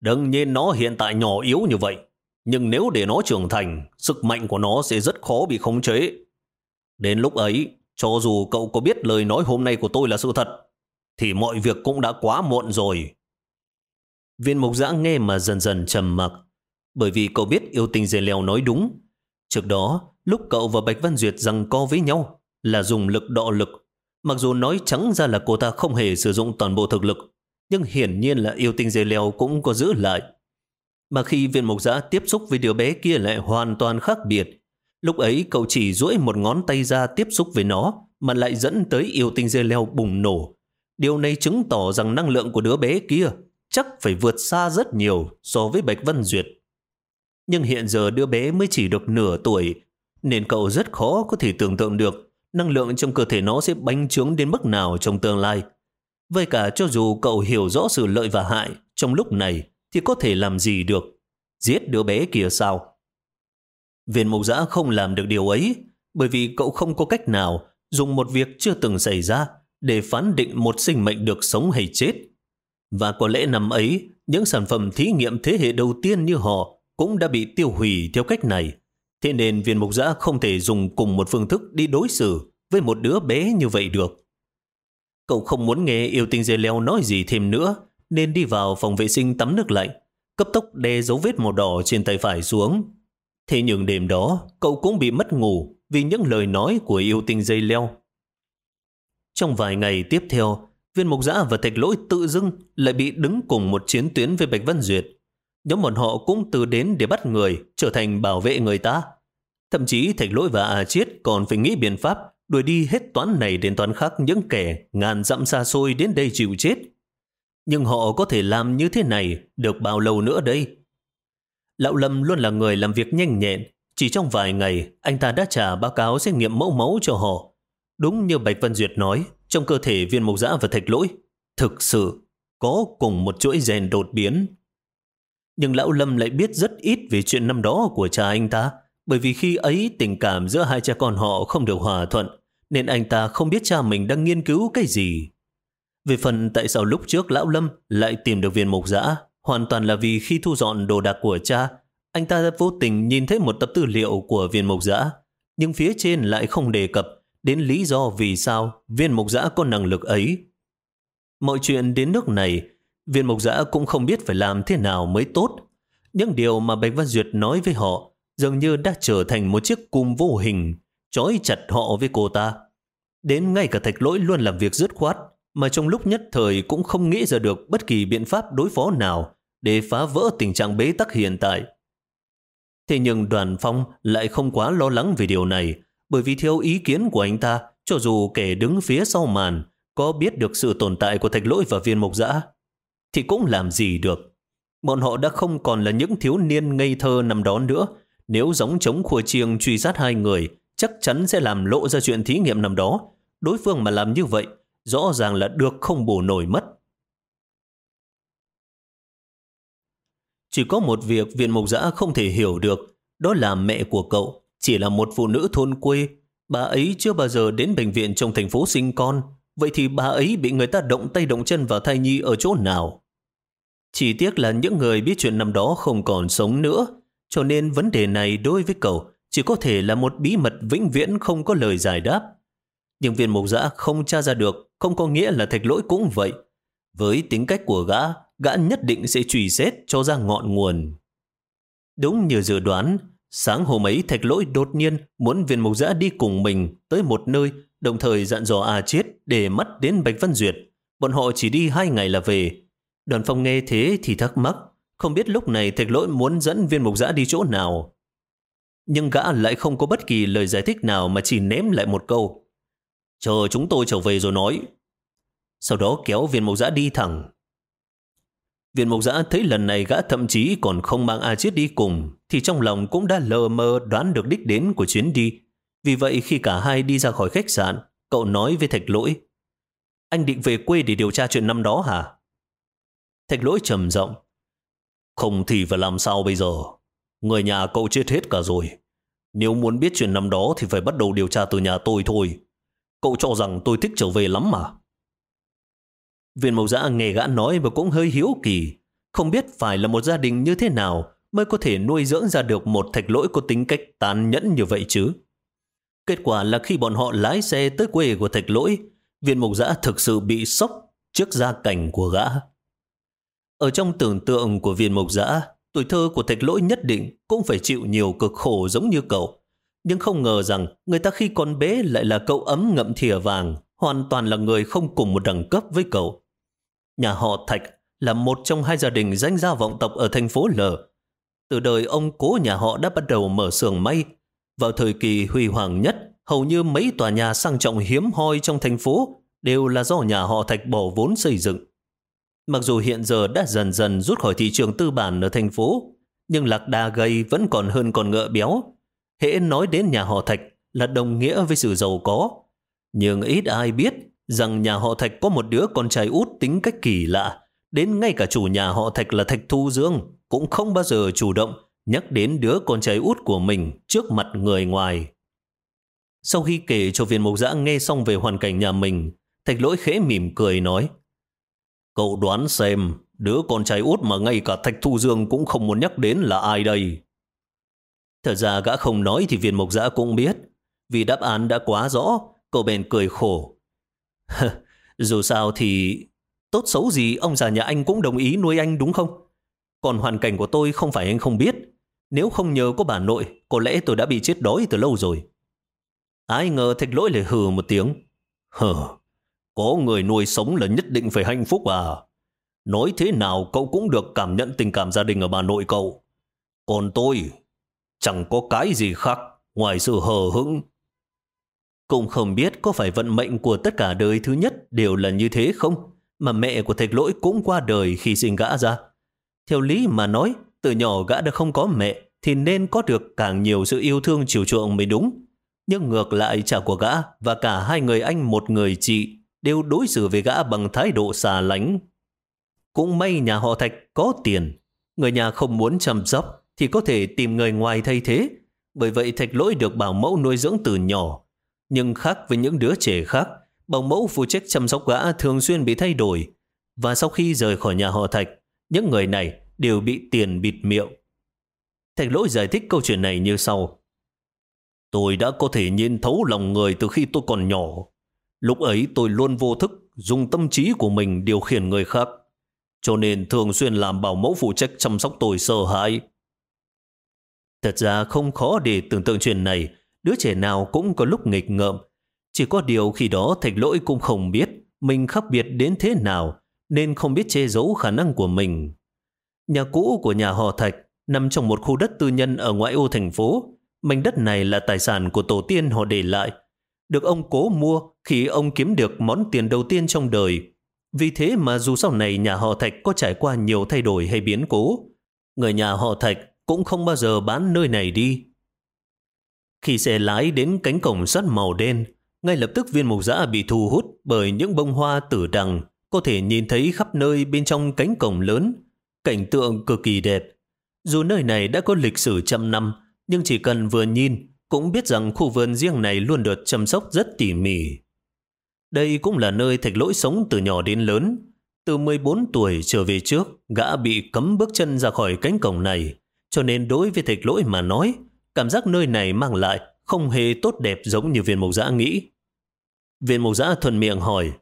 Đương nhiên nó hiện tại nhỏ yếu như vậy, nhưng nếu để nó trưởng thành, sức mạnh của nó sẽ rất khó bị khống chế. Đến lúc ấy, cho dù cậu có biết lời nói hôm nay của tôi là sự thật, thì mọi việc cũng đã quá muộn rồi. Viên mục giã nghe mà dần dần trầm mặc, bởi vì cậu biết yêu tình dề leo nói đúng. Trước đó, lúc cậu và Bạch Văn Duyệt rằng co với nhau là dùng lực đọ lực. Mặc dù nói trắng ra là cô ta không hề sử dụng toàn bộ thực lực, nhưng hiển nhiên là yêu tinh dề leo cũng có giữ lại. Mà khi viên mục giã tiếp xúc với đứa bé kia lại hoàn toàn khác biệt. Lúc ấy cậu chỉ duỗi một ngón tay ra tiếp xúc với nó mà lại dẫn tới yêu tinh dê leo bùng nổ. Điều này chứng tỏ rằng năng lượng của đứa bé kia chắc phải vượt xa rất nhiều so với Bạch Vân Duyệt. Nhưng hiện giờ đứa bé mới chỉ được nửa tuổi, nên cậu rất khó có thể tưởng tượng được năng lượng trong cơ thể nó sẽ bành trướng đến mức nào trong tương lai. Vậy cả cho dù cậu hiểu rõ sự lợi và hại trong lúc này thì có thể làm gì được? Giết đứa bé kia sao? Viên mục giã không làm được điều ấy bởi vì cậu không có cách nào dùng một việc chưa từng xảy ra để phán định một sinh mệnh được sống hay chết. Và có lẽ năm ấy, những sản phẩm thí nghiệm thế hệ đầu tiên như họ cũng đã bị tiêu hủy theo cách này. Thế nên viên mục giã không thể dùng cùng một phương thức đi đối xử với một đứa bé như vậy được. Cậu không muốn nghe yêu tinh dây leo nói gì thêm nữa, nên đi vào phòng vệ sinh tắm nước lạnh, cấp tốc đè dấu vết màu đỏ trên tay phải xuống. Thế nhưng đêm đó, cậu cũng bị mất ngủ vì những lời nói của yêu tinh dây leo. Trong vài ngày tiếp theo, viên mục giã và thạch lỗi tự dưng lại bị đứng cùng một chiến tuyến với Bạch Văn Duyệt. Nhóm bọn họ cũng từ đến để bắt người, trở thành bảo vệ người ta. Thậm chí Thạch Lỗi và à Chiết còn phải nghĩ biện pháp đuổi đi hết toán này đến toán khác những kẻ ngàn dặm xa xôi đến đây chịu chết. Nhưng họ có thể làm như thế này được bao lâu nữa đây? Lão Lâm luôn là người làm việc nhanh nhẹn. Chỉ trong vài ngày, anh ta đã trả báo cáo xét nghiệm mẫu máu cho họ. Đúng như Bạch Văn Duyệt nói, trong cơ thể viên mộc dã và thạch lỗi, thực sự có cùng một chuỗi gen đột biến. Nhưng Lão Lâm lại biết rất ít về chuyện năm đó của cha anh ta, bởi vì khi ấy tình cảm giữa hai cha con họ không được hòa thuận, nên anh ta không biết cha mình đang nghiên cứu cái gì. Về phần tại sao lúc trước Lão Lâm lại tìm được viên mộc dã, hoàn toàn là vì khi thu dọn đồ đạc của cha, anh ta đã vô tình nhìn thấy một tập tư liệu của viên mộc dã, nhưng phía trên lại không đề cập đến lý do vì sao viên mộc dã có năng lực ấy. Mọi chuyện đến nước này, viên mộc dã cũng không biết phải làm thế nào mới tốt. Những điều mà Bạch Văn Duyệt nói với họ dường như đã trở thành một chiếc cung vô hình, trói chặt họ với cô ta. Đến ngay cả thạch lỗi luôn làm việc dứt khoát, mà trong lúc nhất thời cũng không nghĩ ra được bất kỳ biện pháp đối phó nào để phá vỡ tình trạng bế tắc hiện tại. Thế nhưng đoàn phong lại không quá lo lắng về điều này, bởi vì theo ý kiến của anh ta, cho dù kẻ đứng phía sau màn có biết được sự tồn tại của thạch lỗi và viên mộc dã, thì cũng làm gì được. Bọn họ đã không còn là những thiếu niên ngây thơ nằm đó nữa. Nếu giống chống khua chiêng truy sát hai người, chắc chắn sẽ làm lộ ra chuyện thí nghiệm nằm đó. Đối phương mà làm như vậy, rõ ràng là được không bù nổi mất. Chỉ có một việc viện mộc giã không thể hiểu được, đó là mẹ của cậu, chỉ là một phụ nữ thôn quê. Bà ấy chưa bao giờ đến bệnh viện trong thành phố sinh con, vậy thì bà ấy bị người ta động tay động chân vào thai nhi ở chỗ nào? Chỉ tiếc là những người biết chuyện năm đó không còn sống nữa, cho nên vấn đề này đối với cậu chỉ có thể là một bí mật vĩnh viễn không có lời giải đáp. Nhưng viên mục giã không tra ra được, không có nghĩa là thạch lỗi cũng vậy. Với tính cách của gã, gã nhất định sẽ truy xét cho ra ngọn nguồn. Đúng như dự đoán, sáng hôm ấy thạch lỗi đột nhiên muốn viên mục giã đi cùng mình tới một nơi, đồng thời dặn dò A Chiết để mắt đến Bạch Văn Duyệt. Bọn họ chỉ đi hai ngày là về. Đoàn phong nghe thế thì thắc mắc, không biết lúc này thạch lỗi muốn dẫn viên mục giã đi chỗ nào. Nhưng gã lại không có bất kỳ lời giải thích nào mà chỉ ném lại một câu. Chờ chúng tôi trở về rồi nói. Sau đó kéo viên mộc giã đi thẳng. Viên mộc giã thấy lần này gã thậm chí còn không mang A Chiết đi cùng, thì trong lòng cũng đã lờ mơ đoán được đích đến của chuyến đi. Vì vậy khi cả hai đi ra khỏi khách sạn, cậu nói với Thạch Lỗi. Anh định về quê để điều tra chuyện năm đó hả? Thạch Lỗi trầm giọng. Không thì phải làm sao bây giờ? Người nhà cậu chết hết cả rồi. Nếu muốn biết chuyện năm đó thì phải bắt đầu điều tra từ nhà tôi thôi. Cậu cho rằng tôi thích trở về lắm mà. Viên mộc giã nghe gã nói và cũng hơi hiếu kỳ. Không biết phải là một gia đình như thế nào mới có thể nuôi dưỡng ra được một thạch lỗi có tính cách tàn nhẫn như vậy chứ. Kết quả là khi bọn họ lái xe tới quê của thạch lỗi, viên mộc giã thực sự bị sốc trước gia cảnh của gã. Ở trong tưởng tượng của viên mộc giã, tuổi thơ của thạch lỗi nhất định cũng phải chịu nhiều cực khổ giống như cậu. Nhưng không ngờ rằng người ta khi còn bé lại là cậu ấm ngậm thìa vàng, hoàn toàn là người không cùng một đẳng cấp với cậu. Nhà họ Thạch là một trong hai gia đình danh gia vọng tộc ở thành phố L. Từ đời ông cố nhà họ đã bắt đầu mở xưởng may. Vào thời kỳ huy hoàng nhất, hầu như mấy tòa nhà sang trọng hiếm hoi trong thành phố đều là do nhà họ Thạch bỏ vốn xây dựng. Mặc dù hiện giờ đã dần dần rút khỏi thị trường tư bản ở thành phố, nhưng lạc đà gầy vẫn còn hơn con ngựa béo, hễ nói đến nhà họ Thạch là đồng nghĩa với sự giàu có. Nhưng ít ai biết rằng nhà họ Thạch có một đứa con trai út tính cách kỳ lạ. Đến ngay cả chủ nhà họ Thạch là Thạch Thu Dương cũng không bao giờ chủ động nhắc đến đứa con trai út của mình trước mặt người ngoài. Sau khi kể cho viên mộc giã nghe xong về hoàn cảnh nhà mình, Thạch lỗi khẽ mỉm cười nói Cậu đoán xem, đứa con trai út mà ngay cả Thạch Thu Dương cũng không muốn nhắc đến là ai đây? Thật ra gã không nói thì viên mộc giã cũng biết. Vì đáp án đã quá rõ, cậu bèn cười khổ. *laughs* Dù sao thì tốt xấu gì ông già nhà anh cũng đồng ý nuôi anh đúng không? Còn hoàn cảnh của tôi không phải anh không biết. Nếu không nhờ có bà nội, có lẽ tôi đã bị chết đói từ lâu rồi. Ai ngờ thạch lỗi lại hừ một tiếng. Hờ, có người nuôi sống là nhất định phải hạnh phúc à? nói thế nào cậu cũng được cảm nhận tình cảm gia đình ở bà nội cậu. Còn tôi, chẳng có cái gì khác ngoài sự hờ hững. Cũng không biết có phải vận mệnh của tất cả đời thứ nhất đều là như thế không, mà mẹ của thạch lỗi cũng qua đời khi sinh gã ra. Theo lý mà nói, từ nhỏ gã đã không có mẹ, thì nên có được càng nhiều sự yêu thương chiều chuộng mới đúng. Nhưng ngược lại cha của gã và cả hai người anh một người chị đều đối xử với gã bằng thái độ xa lánh. Cũng may nhà họ Thạch có tiền, người nhà không muốn chăm sóc thì có thể tìm người ngoài thay thế. Bởi vậy Thạch Lỗi được bảo mẫu nuôi dưỡng từ nhỏ. Nhưng khác với những đứa trẻ khác, bảo mẫu phụ trách chăm sóc gã thường xuyên bị thay đổi. Và sau khi rời khỏi nhà họ Thạch, những người này đều bị tiền bịt miệng. Thạch Lỗi giải thích câu chuyện này như sau. Tôi đã có thể nhìn thấu lòng người từ khi tôi còn nhỏ. Lúc ấy tôi luôn vô thức dùng tâm trí của mình điều khiển người khác, cho nên thường xuyên làm bảo mẫu phụ trách chăm sóc tôi sợ hãi. Thật ra không khó để tưởng tượng chuyện này, đứa trẻ nào cũng có lúc nghịch ngợm. Chỉ có điều khi đó thạch lỗi cũng không biết mình khác biệt đến thế nào, nên không biết che giấu khả năng của mình. Nhà cũ của nhà họ Thạch nằm trong một khu đất tư nhân ở ngoại ô thành phố. Mảnh đất này là tài sản của tổ tiên họ để lại, được ông cố mua khi ông kiếm được món tiền đầu tiên trong đời. Vì thế mà dù sau này nhà họ Thạch có trải qua nhiều thay đổi hay biến cố, người nhà họ Thạch cũng không bao giờ bán nơi này đi. Khi xe lái đến cánh cổng sắt màu đen, ngay lập tức viên mục giã bị thu hút bởi những bông hoa tử đằng có thể nhìn thấy khắp nơi bên trong cánh cổng lớn. Cảnh tượng cực kỳ đẹp. Dù nơi này đã có lịch sử trăm năm, nhưng chỉ cần vừa nhìn cũng biết rằng khu vườn riêng này luôn được chăm sóc rất tỉ mỉ. Đây cũng là nơi thạch lỗi sống từ nhỏ đến lớn. Từ 14 tuổi trở về trước, gã bị cấm bước chân ra khỏi cánh cổng này, cho nên đối với thạch lỗi mà nói, cảm giác nơi này mang lại không hề tốt đẹp giống như viên mộc giã nghĩ. Viên mộc giã thuần miệng hỏi,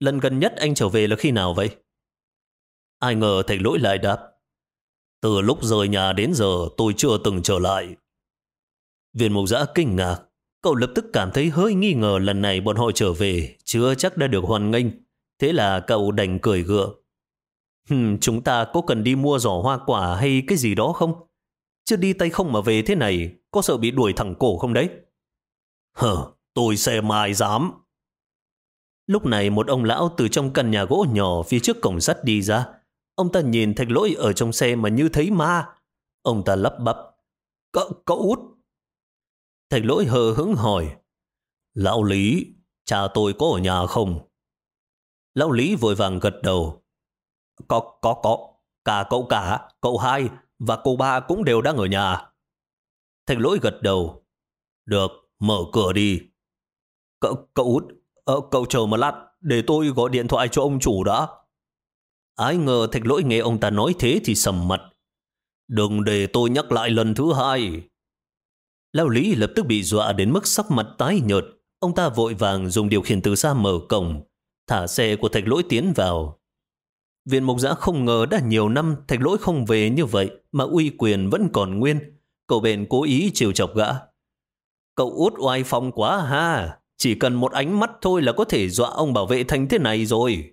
lần gần nhất anh trở về là khi nào vậy? Ai ngờ thạch lỗi lại đáp, từ lúc rời nhà đến giờ tôi chưa từng trở lại. Viên mộc giã kinh ngạc. Cậu lập tức cảm thấy hơi nghi ngờ lần này bọn họ trở về, chưa chắc đã được hoàn nghênh. Thế là cậu đành cười gượng. Hừm, chúng ta có cần đi mua giỏ hoa quả hay cái gì đó không? Chứ đi tay không mà về thế này, có sợ bị đuổi thẳng cổ không đấy? Hờ, tôi xem mai dám. Lúc này một ông lão từ trong căn nhà gỗ nhỏ phía trước cổng sắt đi ra. Ông ta nhìn thạch lỗi ở trong xe mà như thấy ma. Ông ta lắp bắp. Cậu, cậu út, Thạch lỗi hờ hững hỏi. Lão Lý, cha tôi có ở nhà không? Lão Lý vội vàng gật đầu. Có, có, có. Cả cậu cả, cậu hai và cô ba cũng đều đang ở nhà. Thạch lỗi gật đầu. Được, mở cửa đi. Cậu, cậu út, ờ, cậu chờ một lát, để tôi gọi điện thoại cho ông chủ đã. Ai ngờ thạch lỗi nghe ông ta nói thế thì sầm mặt. Đừng để tôi nhắc lại lần thứ hai. Lao Lý lập tức bị dọa đến mức sắc mặt tái nhợt. Ông ta vội vàng dùng điều khiển từ xa mở cổng, thả xe của thạch lỗi tiến vào. Viện mục giã không ngờ đã nhiều năm thạch lỗi không về như vậy mà uy quyền vẫn còn nguyên. Cậu bền cố ý chiều chọc gã. Cậu út oai phong quá ha, chỉ cần một ánh mắt thôi là có thể dọa ông bảo vệ thành thế này rồi.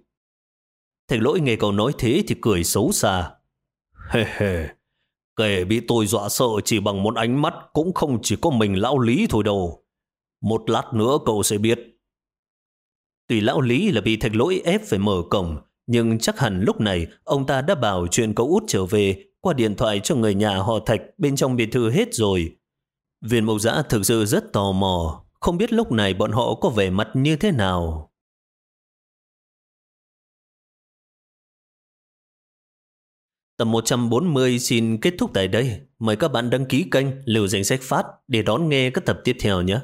Thạch lỗi nghe cậu nói thế thì cười xấu xa. Hê hê, Kể bị tôi dọa sợ chỉ bằng một ánh mắt cũng không chỉ có mình lão lý thôi đâu. Một lát nữa cậu sẽ biết. Tùy lão lý là bị thạch lỗi ép phải mở cổng, nhưng chắc hẳn lúc này ông ta đã bảo chuyện cậu út trở về qua điện thoại cho người nhà họ thạch bên trong biệt thự hết rồi. Viên mộc giã thực sự rất tò mò, không biết lúc này bọn họ có vẻ mặt như thế nào. Tập 140 xin kết thúc tại đây. Mời các bạn đăng ký kênh Lưu Danh Sách Phát để đón nghe các tập tiếp theo nhé.